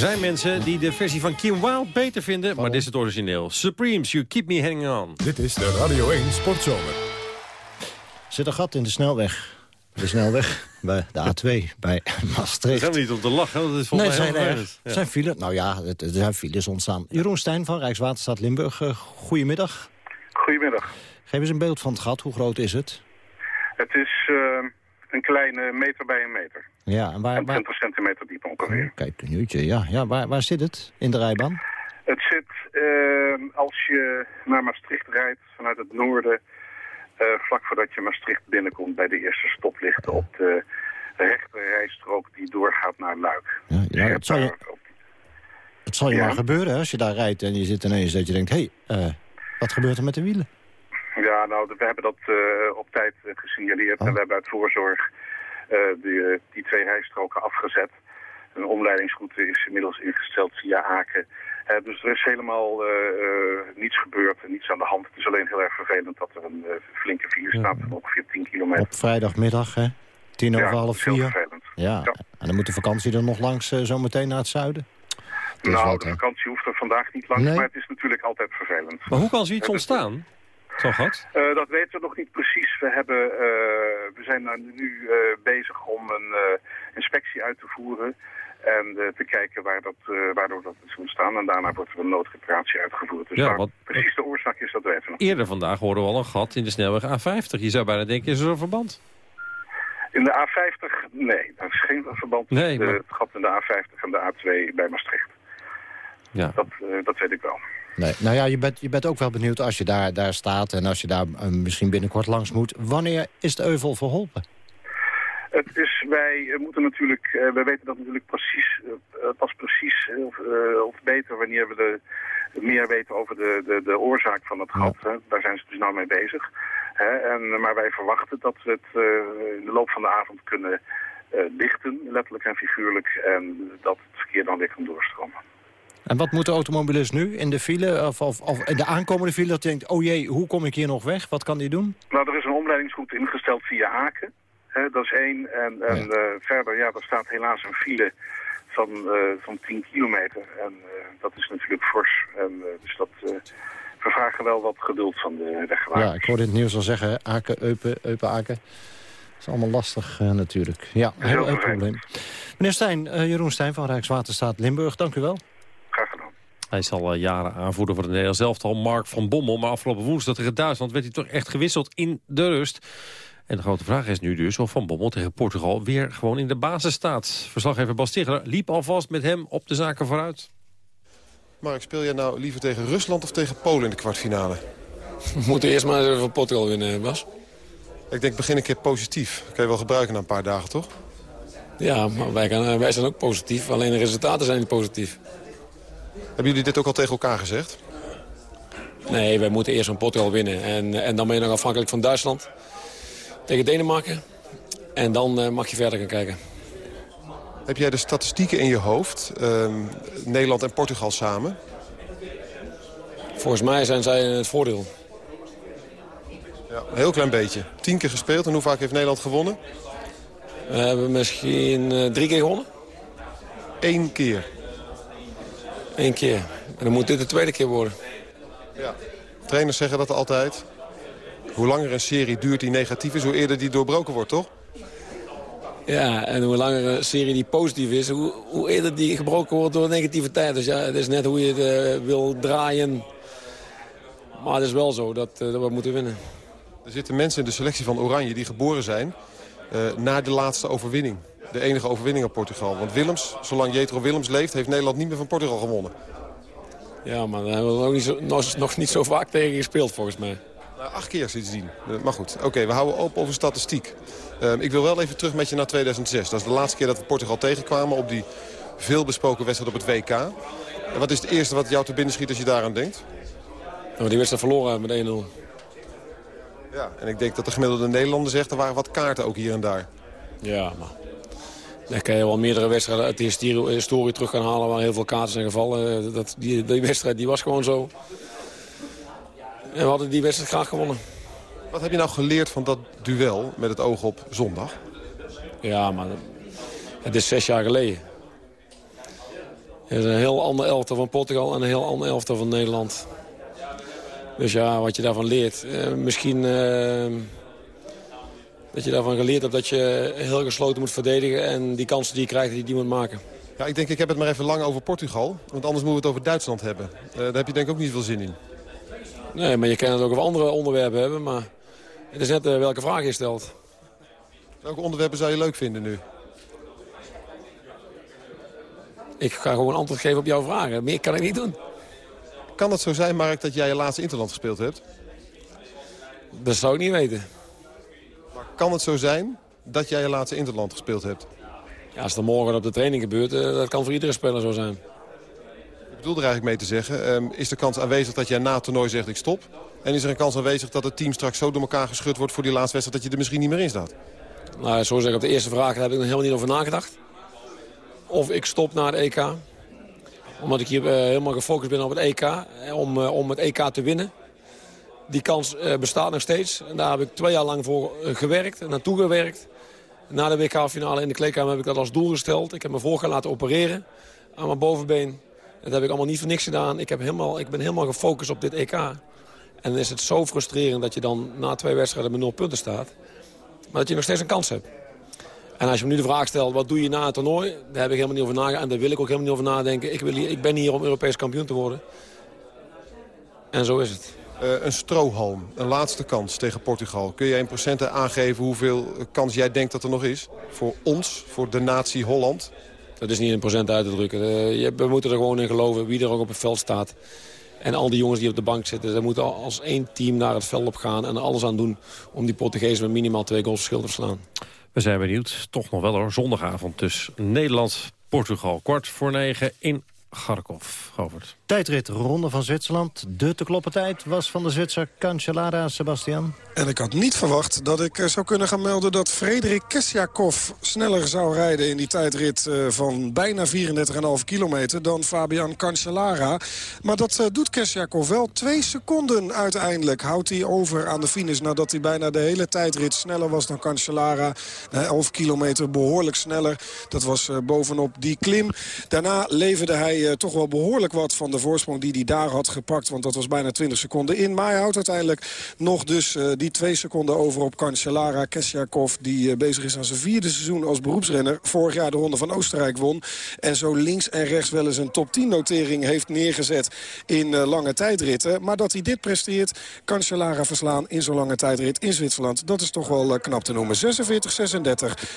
Zijn mensen die de versie van Kim Wilde beter vinden, maar dit is het origineel. Supremes, You Keep Me Hanging On. Dit is de Radio 1 Sportzomer. Zit een gat in de snelweg. De snelweg bij de A2 bij We Maastricht. zijn niet om te lachen, dat is volgens Nee, mij zijn heel er. Ja. zijn files. Nou ja, het- er zijn files ontstaan. Jeroen Stijn van Rijkswaterstaat Limburg. eh, goedemiddag. Goedemiddag. Geef eens een beeld van het gat. Hoe groot is het? Het is eh, een kleine meter bij een meter. Ja, en waar... En waar... 20 centimeter diep ongeveer. Kijk, een uurtje. Ja, ja waar, waar zit het? In de rijbaan? Het zit, eh, als je naar Maastricht rijdt vanuit het noorden... eh, vlak voordat je Maastricht binnenkomt bij de eerste stoplichten... op de rechter rijstrook die doorgaat naar Luik. Ja, ja het zal je, het zal je Ja. maar gebeuren hè, als je daar rijdt en je zit ineens dat je denkt... hé, hey, eh, wat gebeurt er met de wielen? Ja, nou, we hebben dat eh, op tijd eh, gesignaleerd. En we hebben uit voorzorg eh, die, die twee rijstroken afgezet. Een omleidingsroute is inmiddels ingesteld via Aken. Dus er is helemaal eh, eh, niets gebeurd en niets aan de hand. Het is alleen heel erg vervelend dat er een flinke file staat van ongeveer 10 kilometer. Op vrijdagmiddag, hè? Tien over Ja, half dat is heel vier. vervelend. Ja. en dan moet de vakantie er nog langs zo meteen naar het zuiden. Nou, wat, de vakantie hoeft er vandaag niet langs, Nee. maar het is natuurlijk altijd vervelend. Maar hoe kan zoiets ontstaan? Eh, dat weten we nog niet precies. We, hebben, eh, we zijn nu eh, bezig om een inspectie uit te voeren. En te kijken waar dat, waardoor dat is ontstaan. En daarna wordt er een noodreparatie uitgevoerd. Dus Ja, want- precies de oorzaak is, dat weten we nog. Eerder vandaag hoorden we al een gat in de snelweg A50. Je zou bijna denken, is er een verband? In de A50, nee, daar is geen verband Nee, het gat in de A50 en de A2 bij Maastricht. Ja. Dat, dat weet ik wel. Nee. Nou ja, je bent, je bent ook wel benieuwd als je daar, daar staat... en als je daar eh, misschien binnenkort langs moet. Wanneer is de euvel verholpen? Het is, wij eh, moeten natuurlijk, eh, wij weten dat natuurlijk precies, pas precies of, of beter wanneer we de, meer weten over de, de, de oorzaak van het gat. Hè. Daar zijn ze dus nou mee bezig. Hè. En, maar wij verwachten dat we het in de loop van de avond kunnen dichten, letterlijk en figuurlijk. En dat het verkeer dan weer kan doorstromen. En wat moet de automobilist nu in de file of, of, of in de aankomende file... dat denkt, oh jee, hoe kom ik hier nog weg? Wat kan hij doen? Nou, er is een omleidingsroute ingesteld via Aken. Dat is één. En, en eh, verder, ja, er staat helaas een file van, eh, van 10 kilometer. En eh, dat is natuurlijk fors. En, dus dat, we vragen wel wat geduld van de weggewaar. Ja, ik hoorde in het nieuws al zeggen, Aken, Eupen, Eupen, Aken. Dat is allemaal lastig natuurlijk. Ja, heel, heel probleem. Meneer Stijn, Jeroen Stijn van Rijkswaterstaat Limburg, dank u wel. Hij is al eh, jaren aanvoerder voor de Nederlands elftal, Mark van Bommel. Maar afgelopen woensdag tegen Duitsland werd hij toch echt gewisseld in de rust. En de grote vraag is nu dus of Van Bommel tegen Portugal weer gewoon in de basis staat. Verslaggever Bas liep alvast met hem op de zaken vooruit. Mark, speel jij nou liever tegen Rusland of tegen Polen in de kwartfinale? We moeten eerst maar eens even Portugal winnen, Bas. Ik denk, begin een keer positief. kan je wel gebruiken na een paar dagen, toch? Ja, maar wij, gaan, wij zijn ook positief. Alleen de resultaten zijn niet positief. Hebben jullie dit ook al tegen elkaar gezegd? Nee, wij moeten eerst van Portugal winnen. En, en dan ben je nog afhankelijk van Duitsland. Tegen Denemarken. En dan eh, mag je verder gaan kijken. Heb jij de statistieken in je hoofd? Ehm, Nederland en Portugal samen? Volgens mij zijn zij in het voordeel. Ja, een heel klein beetje. Tien keer gespeeld. En hoe vaak heeft Nederland gewonnen? We hebben misschien eh, drie keer gewonnen. Eén keer. Eén keer. En dan moet dit de tweede keer worden. Ja. Trainers zeggen dat altijd. Hoe langer een serie duurt die negatief is, hoe eerder die doorbroken wordt, toch? Ja, en hoe langer een serie die positief is, hoe, hoe eerder die gebroken wordt door negativiteit. Dus ja, het is net hoe je het eh, wil draaien. Maar het is wel zo dat, eh, dat we moeten winnen. Er zitten mensen in de selectie van Oranje die geboren zijn eh, na de laatste overwinning. De enige overwinning op Portugal. Want Willems, zolang Jetro Willems leeft, heeft Nederland niet meer van Portugal gewonnen. Ja, maar daar hebben we nog niet zo, nog, nog niet zo vaak tegen gespeeld volgens mij. Nou, acht keer sindsdien. Uh, maar goed, oké, we houden open over statistiek. Uh, ik wil wel even terug met je naar 2006. Dat is de laatste keer dat we Portugal tegenkwamen op die veelbesproken wedstrijd op het WK. En wat is het eerste wat jou te binnen schiet als je daaraan denkt? Nou, die wedstrijd verloren met 1-0. Ja, en ik denk dat de gemiddelde Nederlander zegt... er waren wat kaarten ook hier en daar. Ja, maar dan kan je wel meerdere wedstrijden uit de historie, terug gaan halen... waar heel veel kaarten zijn gevallen. Eh, Dat, die, die wedstrijd die was gewoon zo. En we hadden die wedstrijd graag gewonnen. Wat heb je nou geleerd van dat duel met het oog op zondag? Ja, maar het is zes jaar geleden. Het is een heel ander elftal van Portugal en een heel ander elftal van Nederland. Dus ja, wat je daarvan leert. eh, misschien eh, dat je daarvan geleerd hebt dat je heel gesloten moet verdedigen... en die kansen die je krijgt, die, die moet maken. Ja, ik denk, ik heb het maar even lang over Portugal. Want anders moeten we het over Duitsland hebben. Eh, daar heb je denk ik ook niet veel zin in. Nee, maar je kan het ook over andere onderwerpen hebben. Maar het is net eh, welke vraag je stelt. Welke onderwerpen zou je leuk vinden nu? Ik ga gewoon antwoord geven op jouw vragen. Meer kan ik niet doen. Kan het zo zijn, Mark, dat jij je laatste Interland gespeeld hebt? Dat zou ik niet weten. Kan het zo zijn dat jij je laatste Interland gespeeld hebt? Ja, als er morgen op de training gebeurt, eh, dat kan voor iedere speler zo zijn. Ik bedoel er eigenlijk mee te zeggen, ehm, is de kans aanwezig dat jij na het toernooi zegt ik stop? En is er een kans aanwezig dat het team straks zo door elkaar geschud wordt voor die laatste wedstrijd dat je er misschien niet meer in staat? Nou, zo zeggen op de eerste vraag daar heb ik nog helemaal niet over nagedacht. Of ik stop na het EK. Omdat ik hier eh, helemaal gefocust ben op het EK. eh, Om, om het EK te winnen. Die kans eh, bestaat nog steeds. En daar heb ik twee jaar lang voor eh, gewerkt. En naartoe gewerkt. Na de WK-finale in de kleedkamer heb ik dat als doel gesteld. Ik heb me voor gaan laten opereren aan mijn bovenbeen. Dat heb ik allemaal niet voor niks gedaan. Ik, heb helemaal, ik ben helemaal gefocust op dit EK. En dan is het zo frustrerend dat je dan na twee wedstrijden met nul punten staat. Maar dat je nog steeds een kans hebt. En als je me nu de vraag stelt, wat doe je na het toernooi? Daar heb ik helemaal niet over nagedacht. En daar wil ik ook helemaal niet over nadenken. Ik, wil ik ben hier om Europees kampioen te worden. En zo is het. Eh, een strohalm, een laatste kans tegen Portugal. Kun jij in procenten aangeven hoeveel kans jij denkt dat er nog is? Voor ons, voor de natie Holland? Dat is niet in procent uit te drukken. Eh, je- we moeten er gewoon in geloven wie er ook op het veld staat. En al die jongens die op de bank zitten, ze moeten als één team naar het veld op gaan... en er alles aan doen om die Portugezen met minimaal twee goals verschil te verslaan. We zijn benieuwd. Toch nog wel hoor. Zondagavond dus Nederland-Portugal. Kwart voor negen in Garkov. Govert. Tijdrit Ronde van Zwitserland. De te kloppen tijd was van de Zwitser Cancellara, Sebastian. En ik had niet verwacht dat ik eh, zou kunnen gaan melden dat Frederik Kesjakov sneller zou rijden in die tijdrit eh, van bijna 34,5 kilometer dan Fabian Cancellara. Maar dat eh, doet Kesjakov wel. Twee seconden uiteindelijk houdt hij over aan de finish nadat hij bijna de hele tijdrit sneller was dan Cancellara. Eh, 11 kilometer behoorlijk sneller. Dat was bovenop die klim. Daarna leverde hij toch wel behoorlijk wat van de voorsprong die hij daar had gepakt. Want dat was bijna 20 seconden in. Maar hij houdt uiteindelijk nog dus eh, die twee seconden over op Cancellara Kesjakov. Die eh, bezig is aan zijn vierde seizoen als beroepsrenner. Vorig jaar de Ronde van Oostenrijk won. En zo links en rechts wel eens een top 10 notering heeft neergezet in eh, lange tijdritten. Maar dat hij dit presteert, Cancellara verslaan in zo'n lange tijdrit in Zwitserland. Dat is toch wel knap te noemen. 46-36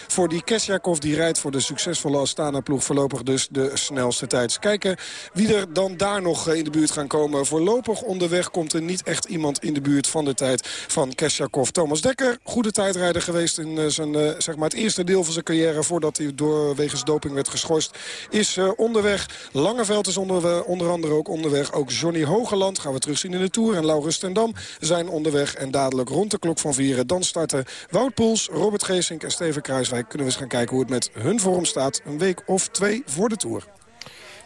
voor die Kesjakov. Die rijdt voor de succesvolle Astana-ploeg voorlopig dus de snelste tijd. Kijken wie er dan daar nog eh, in de buurt gaan komen. Voorlopig onderweg komt er niet echt iemand in de buurt van de tijd van Kesjakov. Thomas Dekker, goede tijdrijder geweest in eh, zijn, eh, zeg maar het eerste deel van zijn carrière... voordat hij door wegens doping werd geschorst, is onderweg. Langeveld is onder, onder andere ook onderweg. Ook Johnny Hogeland gaan we terugzien in de Tour. En Laurens ten Dam zijn onderweg. En dadelijk rond de klok van vieren dan starten Wout Poels, Robert Geesink en Steven Kruiswijk. Kunnen we eens gaan kijken hoe het met hun vorm staat. Een week of twee voor de Tour.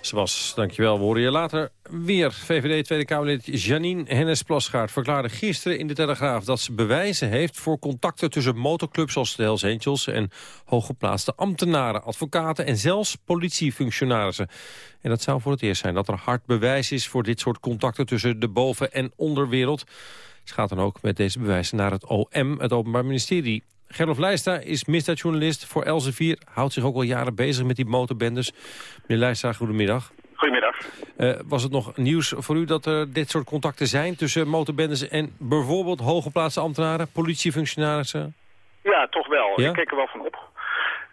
Sebas, dankjewel. We horen je later weer. VVD Tweede Kamerlid Janine Hennis-Plasgaard verklaarde gisteren in de Telegraaf... dat ze bewijzen heeft voor contacten tussen motorclubs als de Hells Angels... en hooggeplaatste ambtenaren, advocaten en zelfs politiefunctionarissen. En dat zou voor het eerst zijn dat er hard bewijs is... voor dit soort contacten tussen de boven- en onderwereld. Ze gaat dan ook met deze bewijzen naar het OM, het Openbaar Ministerie. Gerlof Leijstra is misdaadjournalist voor Elsevier. Houdt zich ook al jaren bezig met die motorbendes. Meneer Leijstra, goedemiddag. Goedemiddag. Uh, was het nog nieuws voor u dat er dit soort contacten zijn... tussen motorbendes en bijvoorbeeld hooggeplaatste ambtenaren, politiefunctionarissen? Ja, toch wel. Ja? Ik kijk er wel van op.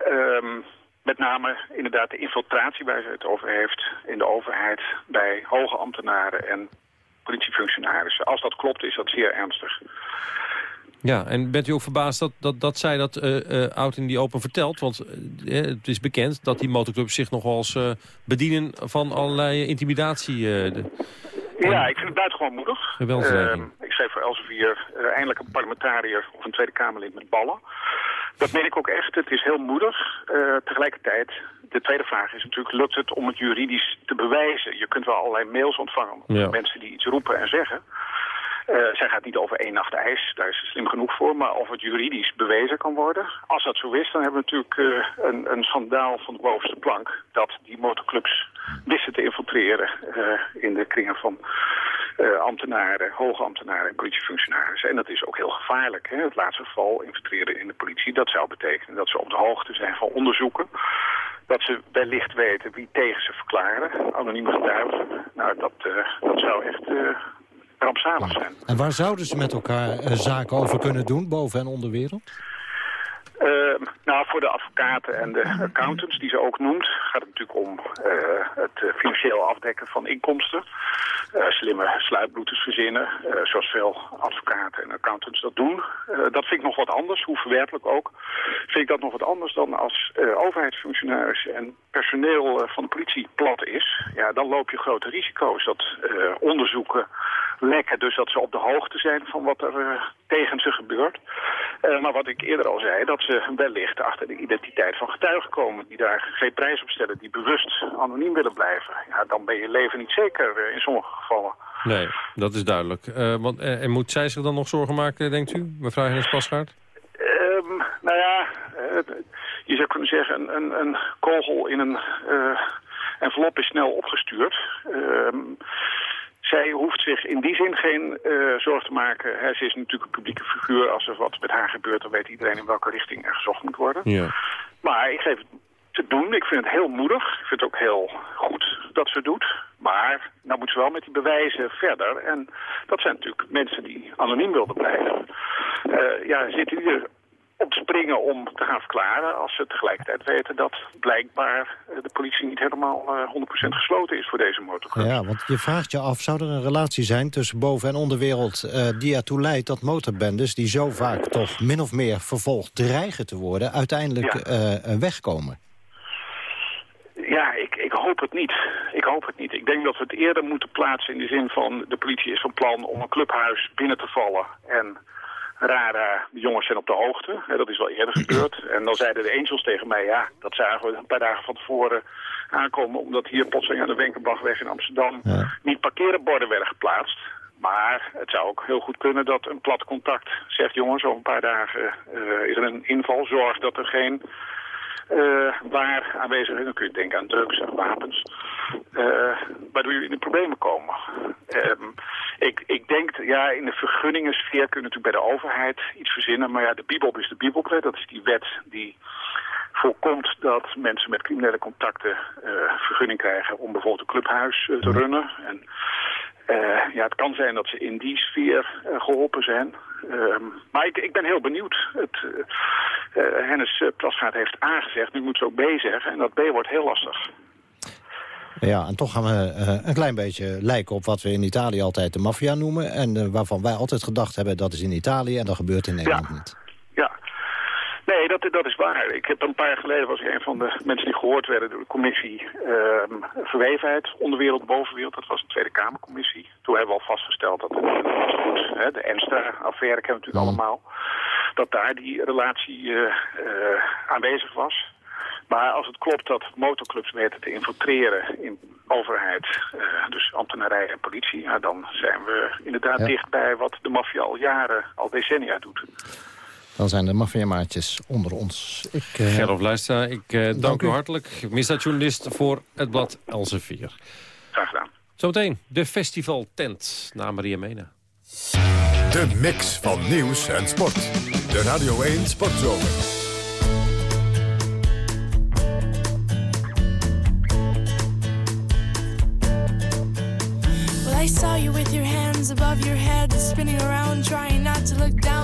Um, met name inderdaad de infiltratie waar ze het over heeft in de overheid... bij hoge ambtenaren en politiefunctionarissen. Als dat klopt, is dat zeer ernstig. Ja, en bent u ook verbaasd dat, dat, dat zij dat uh, uh, oud in die open vertelt? Want uh, het is bekend dat die motorclubs zich nog wel eens bedienen van allerlei intimidatie. De, ja, ik vind het buitengewoon moedig. Geweldsdreiging. ik schreef voor Elsevier eindelijk een parlementariër of een Tweede Kamerlid met ballen. Dat meen ik ook echt. Het is heel moedig. Tegelijkertijd, de tweede vraag is natuurlijk, lukt het om het juridisch te bewijzen? Je kunt wel allerlei mails ontvangen van Ja. mensen die iets roepen en zeggen. Eh, zij gaat niet over één nacht ijs, daar is ze slim genoeg voor. Maar of het juridisch bewezen kan worden. Als dat zo is, dan hebben we natuurlijk eh, een, een schandaal van de bovenste plank. Dat die motorclubs wisten te infiltreren eh, in de kringen van ambtenaren, hoge ambtenaren en politiefunctionarissen. En dat is ook heel gevaarlijk. Hè? Het laatste geval, infiltreren in de politie, dat zou betekenen dat ze op de hoogte zijn van onderzoeken. Dat ze wellicht weten wie tegen ze verklaren, anonieme getuigen. Nou, dat, dat zou echt rampzalig zijn. En waar zouden ze met elkaar eh, zaken over kunnen doen, boven- en onderwereld? Eh, nou, voor de advocaten en de accountants die ze ook noemt, gaat het natuurlijk om eh, het eh, financieel afdekken van inkomsten. Eh, slimme sluitbloeders verzinnen, eh, zoals veel advocaten en accountants dat doen. Dat vind ik nog wat anders, hoe verwerpelijk ook. Vind ik dat nog wat anders dan als overheidsfunctionaris en personeel van de politie plat is. Ja, dan loop je grote risico's dat onderzoeken lekken, dus dat ze op de hoogte zijn van wat er tegen ze gebeurt. Eh, maar wat ik eerder al zei, dat ze wellicht achter de identiteit van getuigen komen... die daar geen prijs op stellen, die bewust anoniem willen blijven. Ja, dan ben je leven niet zeker eh, in sommige gevallen. Nee, dat is duidelijk. Eh, want, en moet zij zich dan nog zorgen maken, denkt u, mevrouw Hennis Pasgaard? Ehm, nou ja, je zou kunnen zeggen, een, een, een kogel in een envelop is snel opgestuurd. Ehm, zij hoeft zich in die zin geen eh zorg te maken. Hè, ze is natuurlijk een publieke figuur. Als er wat met haar gebeurt, dan weet iedereen in welke richting er gezocht moet worden. Ja. Maar ik geef het te doen. Ik vind het heel moedig. Ik vind het ook heel goed dat ze het doet. Maar nou moet ze wel met die bewijzen verder. En dat zijn natuurlijk mensen die anoniem wilden blijven. Eh, ja, zitten hier springen om te gaan verklaren... als ze tegelijkertijd weten dat blijkbaar eh, de politie niet helemaal eh, 100% gesloten is voor deze motorclub. Ja, want je vraagt je af, zou er een relatie zijn tussen boven- en onderwereld... eh, die ertoe leidt dat motorbendes, die zo vaak toch min of meer vervolgd dreigen te worden... uiteindelijk eh, eh, wegkomen? Ja, ik, ik hoop het niet. Ik hoop het niet. Ik denk dat we het eerder moeten plaatsen in de zin van... de politie is van plan om een clubhuis binnen te vallen... en Rara, de jongens zijn op de hoogte. Hè, dat is wel eerder gebeurd. En dan zeiden de Angels tegen mij... ja, dat zagen we een paar dagen van tevoren aankomen... omdat hier plotseling aan de Wenkenbachweg in Amsterdam... niet parkeerborden werden geplaatst. Maar het zou ook heel goed kunnen dat een plat contact zegt... jongens, over een paar dagen eh, is er een inval. Zorg dat er geen waar aanwezig is. Dan kun je denken aan drugs en wapens. eh, waardoor jullie in de problemen komen. Ehm, ik, ik denk, ja, in de vergunningensfeer kun je natuurlijk bij de overheid iets verzinnen. Maar ja, de Bibop is de Bibop. Hè. Dat is die wet die voorkomt dat mensen met criminele contacten eh, vergunning krijgen om bijvoorbeeld een clubhuis eh, te runnen. En eh, ja, het kan zijn dat ze in die sfeer eh, geholpen zijn. Ehm, maar ik, ik ben heel benieuwd. Het, eh, eh, Hennis uh, Plasgaard heeft A gezegd, nu moet ze ook B zeggen. En dat B wordt heel lastig. Ja, en toch gaan we eh, een klein beetje lijken op wat we in Italië altijd de maffia noemen. En eh, waarvan wij altijd gedacht hebben dat is in Italië en dat gebeurt in Nederland niet. Nee, dat, dat is waar. Ik heb een paar jaar geleden was ik een van de mensen die gehoord werden door de commissie ehm, Verwevenheid, onderwereld, bovenwereld. Dat was een Tweede Kamercommissie. Toen hebben we al vastgesteld dat het was goed, hè, de Enstra-affaire kennen we natuurlijk allemaal, dat daar die relatie eh, eh, aanwezig was. Maar als het klopt dat motorclubs weten te infiltreren in overheid, eh, dus ambtenarij en politie, ja, dan zijn we inderdaad Ja. dicht bij wat de maffia al jaren, al decennia doet. Dan zijn de maffiamaatjes onder ons. Ik, eh, Gerlof Luistra, ik eh, dank, dank u hartelijk. Misdaadjournalist voor het blad Elsevier. Graag gedaan. Zometeen de festivaltent na Maria Mena. De mix van nieuws en sport. De Radio 1 Sportzomer. Well, I saw you with your hands above your head, spinning around, trying not to look down,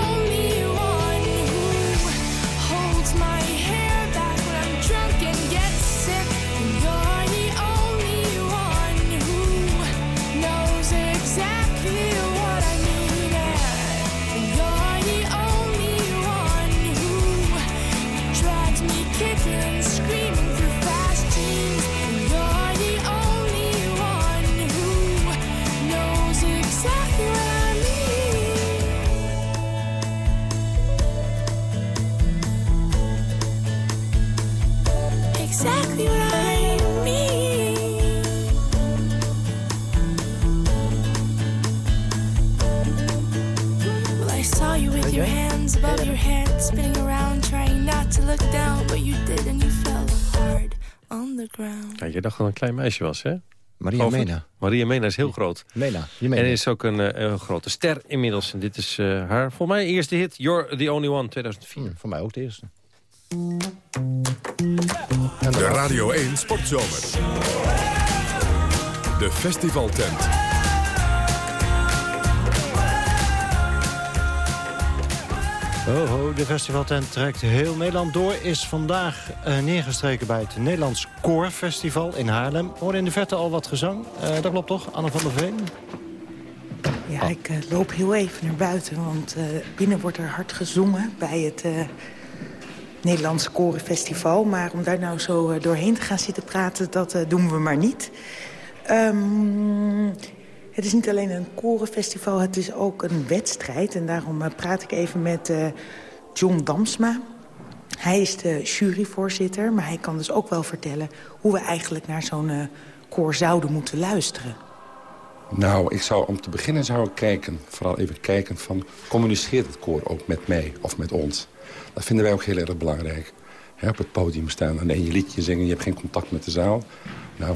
to look down, but you did and you fell hard on the ground. Ja, je dacht dat een klein meisje was, hè? Maria? Mena. Maria Mena is heel groot. Mena, je Mena. En is ook een, eh, een grote ster inmiddels. En dit is eh, haar, volgens mij, eerste hit. You're the Only One, 2004. voor mij ook de eerste. De Radio 1 Sportzomer. De festivaltent. Oh, ho, de festivaltent trekt heel Nederland door. Is vandaag eh, neergestreken bij het Nederlands Koorfestival in Haarlem. Hoorden in de verte al wat gezang. Eh, dat klopt toch, Anne van der Veen? Ja, ik eh, loop heel even naar buiten, want binnen wordt er hard gezongen bij het Nederlandse Korenfestival. Maar om daar nou zo doorheen te gaan zitten praten, dat doen we maar niet. Ehm, het is niet alleen een korenfestival, het is ook een wedstrijd. En daarom eh, praat ik even met eh, John Damsma. Hij is de juryvoorzitter, maar hij kan dus ook wel vertellen... hoe we eigenlijk naar zo'n eh, koor zouden moeten luisteren. Nou, ik zou om te beginnen zou ik kijken, vooral even kijken van... communiceert het koor ook met mij of met ons? Dat vinden wij ook heel erg belangrijk. Op het podium staan en je liedje zingen, je hebt geen contact met de zaal. Nou,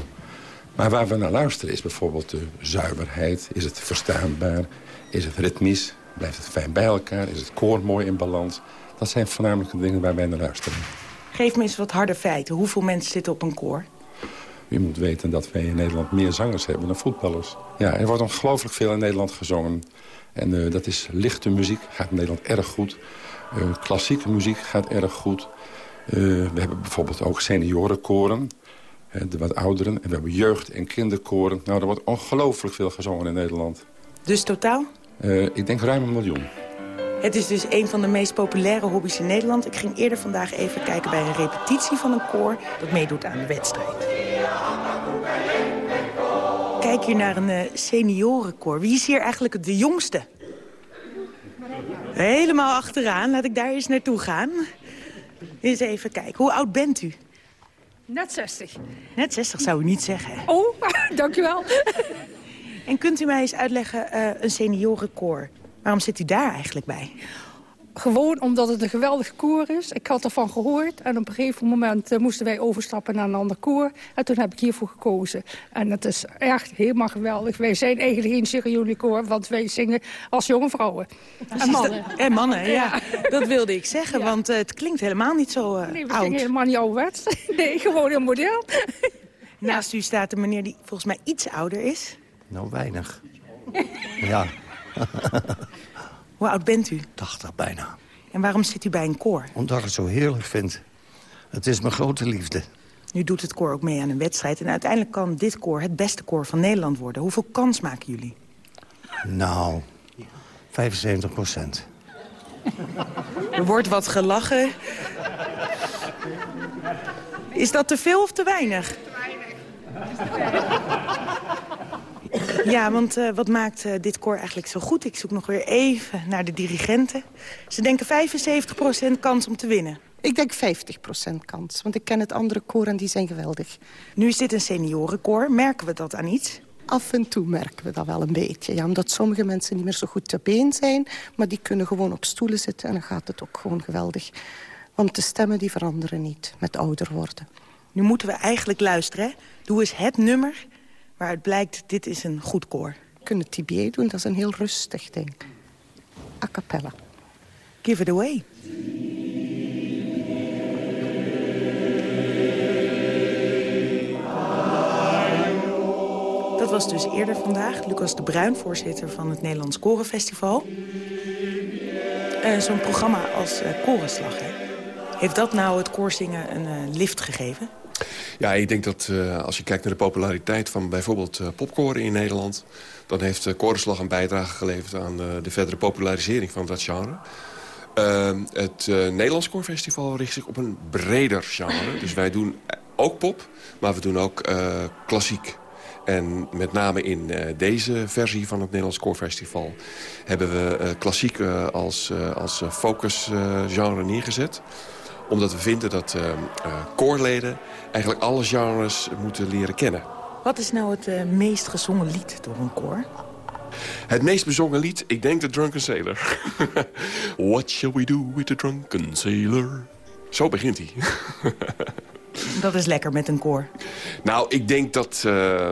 maar waar we naar luisteren is bijvoorbeeld de zuiverheid. Is het verstaanbaar? Is het ritmisch? Blijft het fijn bij elkaar? Is het koor mooi in balans? Dat zijn voornamelijk de dingen waar wij naar luisteren. Geef me eens wat harde feiten. Hoeveel mensen zitten op een koor? U moet weten dat wij in Nederland meer zangers hebben dan voetballers. Ja, er wordt ongelooflijk veel in Nederland gezongen. En eh, dat is lichte muziek, gaat in Nederland erg goed. Eh, klassieke muziek gaat erg goed. Eh, we hebben bijvoorbeeld ook seniorenkoren, de wat ouderen. En we hebben jeugd- en kinderkoren. Nou, er wordt ongelooflijk veel gezongen in Nederland. Dus totaal? Eh, ik denk ruim een miljoen. Het is dus een van de meest populaire hobby's in Nederland. Ik ging eerder vandaag even kijken bij een repetitie van een koor... dat meedoet aan de wedstrijd. Kijk hier naar een eh, seniorenkoor. Wie is hier eigenlijk de jongste? Helemaal achteraan. Laat ik daar eens naartoe gaan. Eens even kijken. Hoe oud bent u? Net 60. Net 60 zou u niet zeggen. Oh, dankjewel. En kunt u mij eens uitleggen, eh, een seniorenkoor... waarom zit u daar eigenlijk bij? Gewoon omdat het een geweldig koor is. Ik had ervan gehoord. En op een gegeven moment eh, moesten wij overstappen naar een ander koor. En toen heb ik hiervoor gekozen. En het is echt helemaal geweldig. Wij zijn eigenlijk geen seniorenkoor, want wij zingen als jonge vrouwen. En mannen. En mannen, ja. Dat wilde ik zeggen, want eh, het klinkt helemaal niet zo eh, Nee, we oud. zingen helemaal niet ouderwets. Nee, gewoon heel modern. Naast u staat een meneer die volgens mij iets ouder is. Nou, weinig. Ja, Hoe oud bent u? 80 bijna. En waarom zit u bij een koor? Omdat ik het zo heerlijk vind. Het is mijn grote liefde. Nu doet het koor ook mee aan een wedstrijd. En uiteindelijk kan dit koor het beste koor van Nederland worden. Hoeveel kans maken jullie? Nou, 75 procent. Er wordt wat gelachen. Is dat te veel of te weinig? Ja, want uh, wat maakt uh, dit koor eigenlijk zo goed? Ik zoek nog weer even naar de dirigenten. Ze denken 75% kans om te winnen. Ik denk 50% kans, want ik ken het andere koor en die zijn geweldig. Nu is dit een seniorenkoor. Merken we dat aan iets? Af en toe merken we dat wel een beetje. Ja, omdat sommige mensen niet meer zo goed te been zijn... maar die kunnen gewoon op stoelen zitten en dan gaat het ook gewoon geweldig. Want de stemmen die veranderen niet met ouder worden. Nu moeten we eigenlijk luisteren. Hè? Doe eens het nummer waaruit blijkt dit is een goed koor. We kunnen TBA doen, dat is een heel rustig ding. A cappella. Give it away. Dat was dus eerder vandaag. Lucas de Bruin, voorzitter van het Nederlands Korenfestival. Uh, Zo'n programma als uh, Korenslag, hè? Heeft dat nou het koorzingen een uh, lift gegeven? Ja, ik denk dat uh, als je kijkt naar de populariteit van bijvoorbeeld uh, in Nederland... dan heeft uh, Korenslag een bijdrage geleverd aan de verdere popularisering van dat genre. Ehm, het Nederlands Koorfestival richt zich op een breder genre. Dus wij doen ook pop, maar we doen ook klassiek. En met name in deze versie van het Nederlands Koorfestival... hebben we klassiek als, als focusgenre neergezet omdat we vinden dat uh, uh, koorleden eigenlijk alle genres moeten leren kennen. Wat is nou het uh, meest gezongen lied door een koor? Het meest bezongen lied, ik denk The Drunken Sailor. What shall we do with the drunken sailor? Zo begint hij. dat is lekker met een koor. Nou, ik denk dat uh,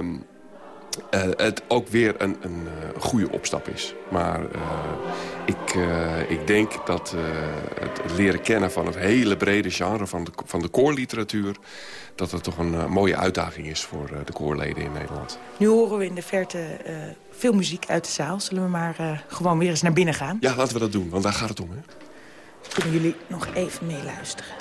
het ook weer een, een goede opstap is. Maar ik, uh, ik denk dat uh, het leren kennen van het hele brede genre van de, van de koorliteratuur... dat het toch een uh, mooie uitdaging is voor de koorleden in Nederland. Nu horen we in de verte veel muziek uit de zaal. Zullen we maar gewoon weer eens naar binnen gaan? Ja, laten we dat doen, want daar gaat het om. Hè? Kunnen jullie nog even meeluisteren?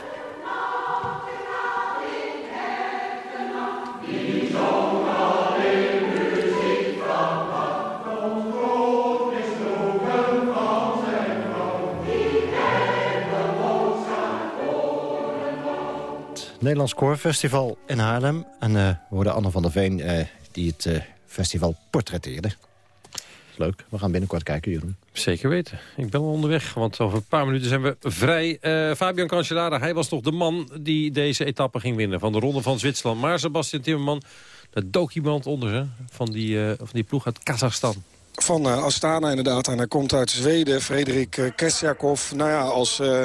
Nederlands Koorfestival in Haarlem. En uh, we hoorden Anne van der Veen uh, die het uh, festival portretteerde. Leuk, we gaan binnenkort kijken, Jeroen. Zeker weten. Ik ben wel onderweg, want over een paar minuten zijn we vrij. Fabian Cancellara, hij was toch de man die deze etappe ging winnen... van de Ronde van Zwitserland. Maar Sebastian Timmerman, daar dook iemand onder hè, van, die, van die ploeg uit Kazachstan van uh, Astana inderdaad. En hij komt uit Zweden, Frederik uh, Kesjakov. Nou ja, als uh,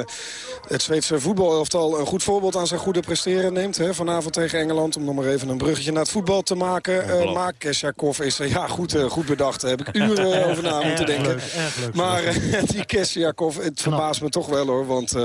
het Zweedse voetbalelftal een goed voorbeeld aan zijn goede presteren neemt... Hè, vanavond tegen Engeland, om nog maar even een bruggetje naar het voetbal te maken... Uh, maar is, ja goed, goed bedacht. Daar heb ik uren over na moeten denken. Leuk, maar die Kesjakov, het verbaast me toch wel hoor. Want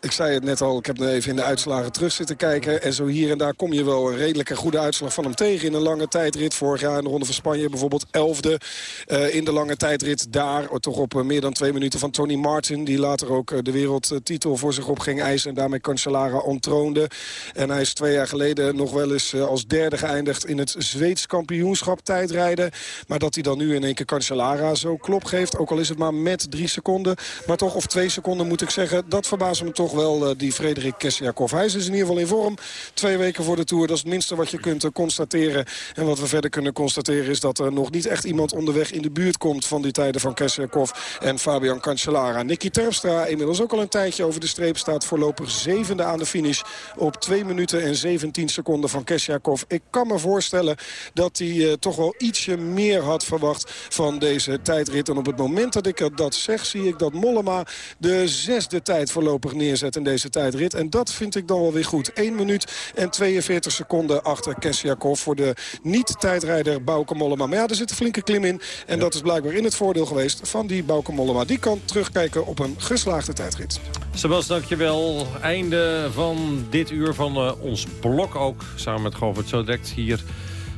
ik zei het net al, ik heb er even in de uitslagen terug zitten kijken. En zo hier en daar kom je wel een redelijke goede uitslag van hem tegen... in een lange tijdrit. Vorig jaar in de Ronde van Spanje bijvoorbeeld elfde... Uh, in de lange tijdrit daar. Toch op uh, meer dan twee minuten van Tony Martin. Die later ook de wereldtitel voor zich op ging eisen. En daarmee Cancellara ontroonde. En hij is twee jaar geleden nog wel eens als derde geëindigd in het Zweeds kampioenschap tijdrijden. Maar dat hij dan nu in één keer Cancellara zo klop geeft. Ook al is het maar met drie seconden. Maar toch, of twee seconden moet ik zeggen. Dat verbaast me toch wel, die Frederik Kessiakov. Hij is dus in ieder geval in vorm. Twee weken voor de Tour. Dat is het minste wat je kunt constateren. En wat we verder kunnen constateren is dat er nog niet echt iemand onderweg in de buurt komt van die tijden van Kesselkov en Fabian Cancellara. Nicky Terpstra inmiddels ook al een tijdje over de streep staat voorlopig zevende aan de finish op 2 minuten en 17 seconden van Kesjakov. Ik kan me voorstellen dat hij uh, toch wel ietsje meer had verwacht van deze tijdrit. En op het moment dat ik dat zeg, zie ik dat Mollema de zesde tijd voorlopig neerzet in deze tijdrit. En dat vind ik dan wel weer goed. 1 minuut en 42 seconden achter Kesjakov voor de niet-tijdrijder Bauke Mollema. Maar ja, er zit een flinke klim in. En dat is blijkbaar in het voordeel geweest van die Bauke Mollema. Die kan terugkijken op een geslaagde tijdrit. Sebas, dankjewel. Einde van dit uur van uh, ons blok ook. Samen met Govert zo direct hier.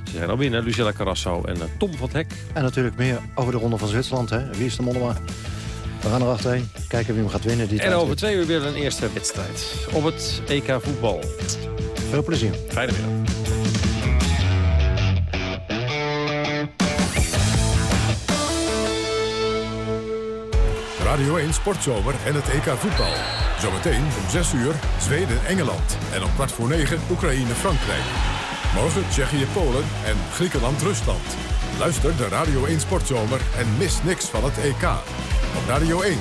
Ze zijn al binnen, Lucella Carrasso en uh, Tom van het Hek. En natuurlijk meer over de Ronde van Zwitserland. Hè? Wie is de Mollema? We gaan er achterheen. Kijken wie hem gaat winnen. Die en over twee uur weer een eerste wedstrijd. Op het EK voetbal. Veel plezier. Fijne middag. Radio 1 Sportzomer en het EK voetbal. Zometeen om 6 uur Zweden-Engeland. En om kwart voor 9 Oekraïne-Frankrijk. Morgen Tsjechië-Polen en Griekenland-Rusland. Luister de Radio 1 Sportzomer en mis niks van het EK. Op Radio 1.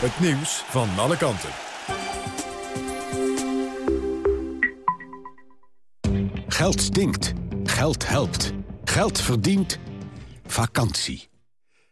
Het nieuws van alle kanten. Geld stinkt. Geld helpt. Geld verdient. Vakantie.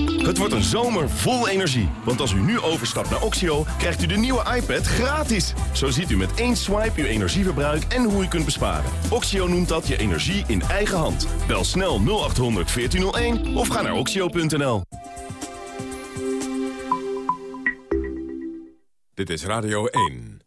Het wordt een zomer vol energie. Want als u nu overstapt naar Oxio, krijgt u de nieuwe iPad gratis. Zo ziet u met één swipe uw energieverbruik en hoe u kunt besparen. Oxio noemt dat je energie in eigen hand. Bel snel 0800 1401 of ga naar oxio.nl. Dit is Radio 1.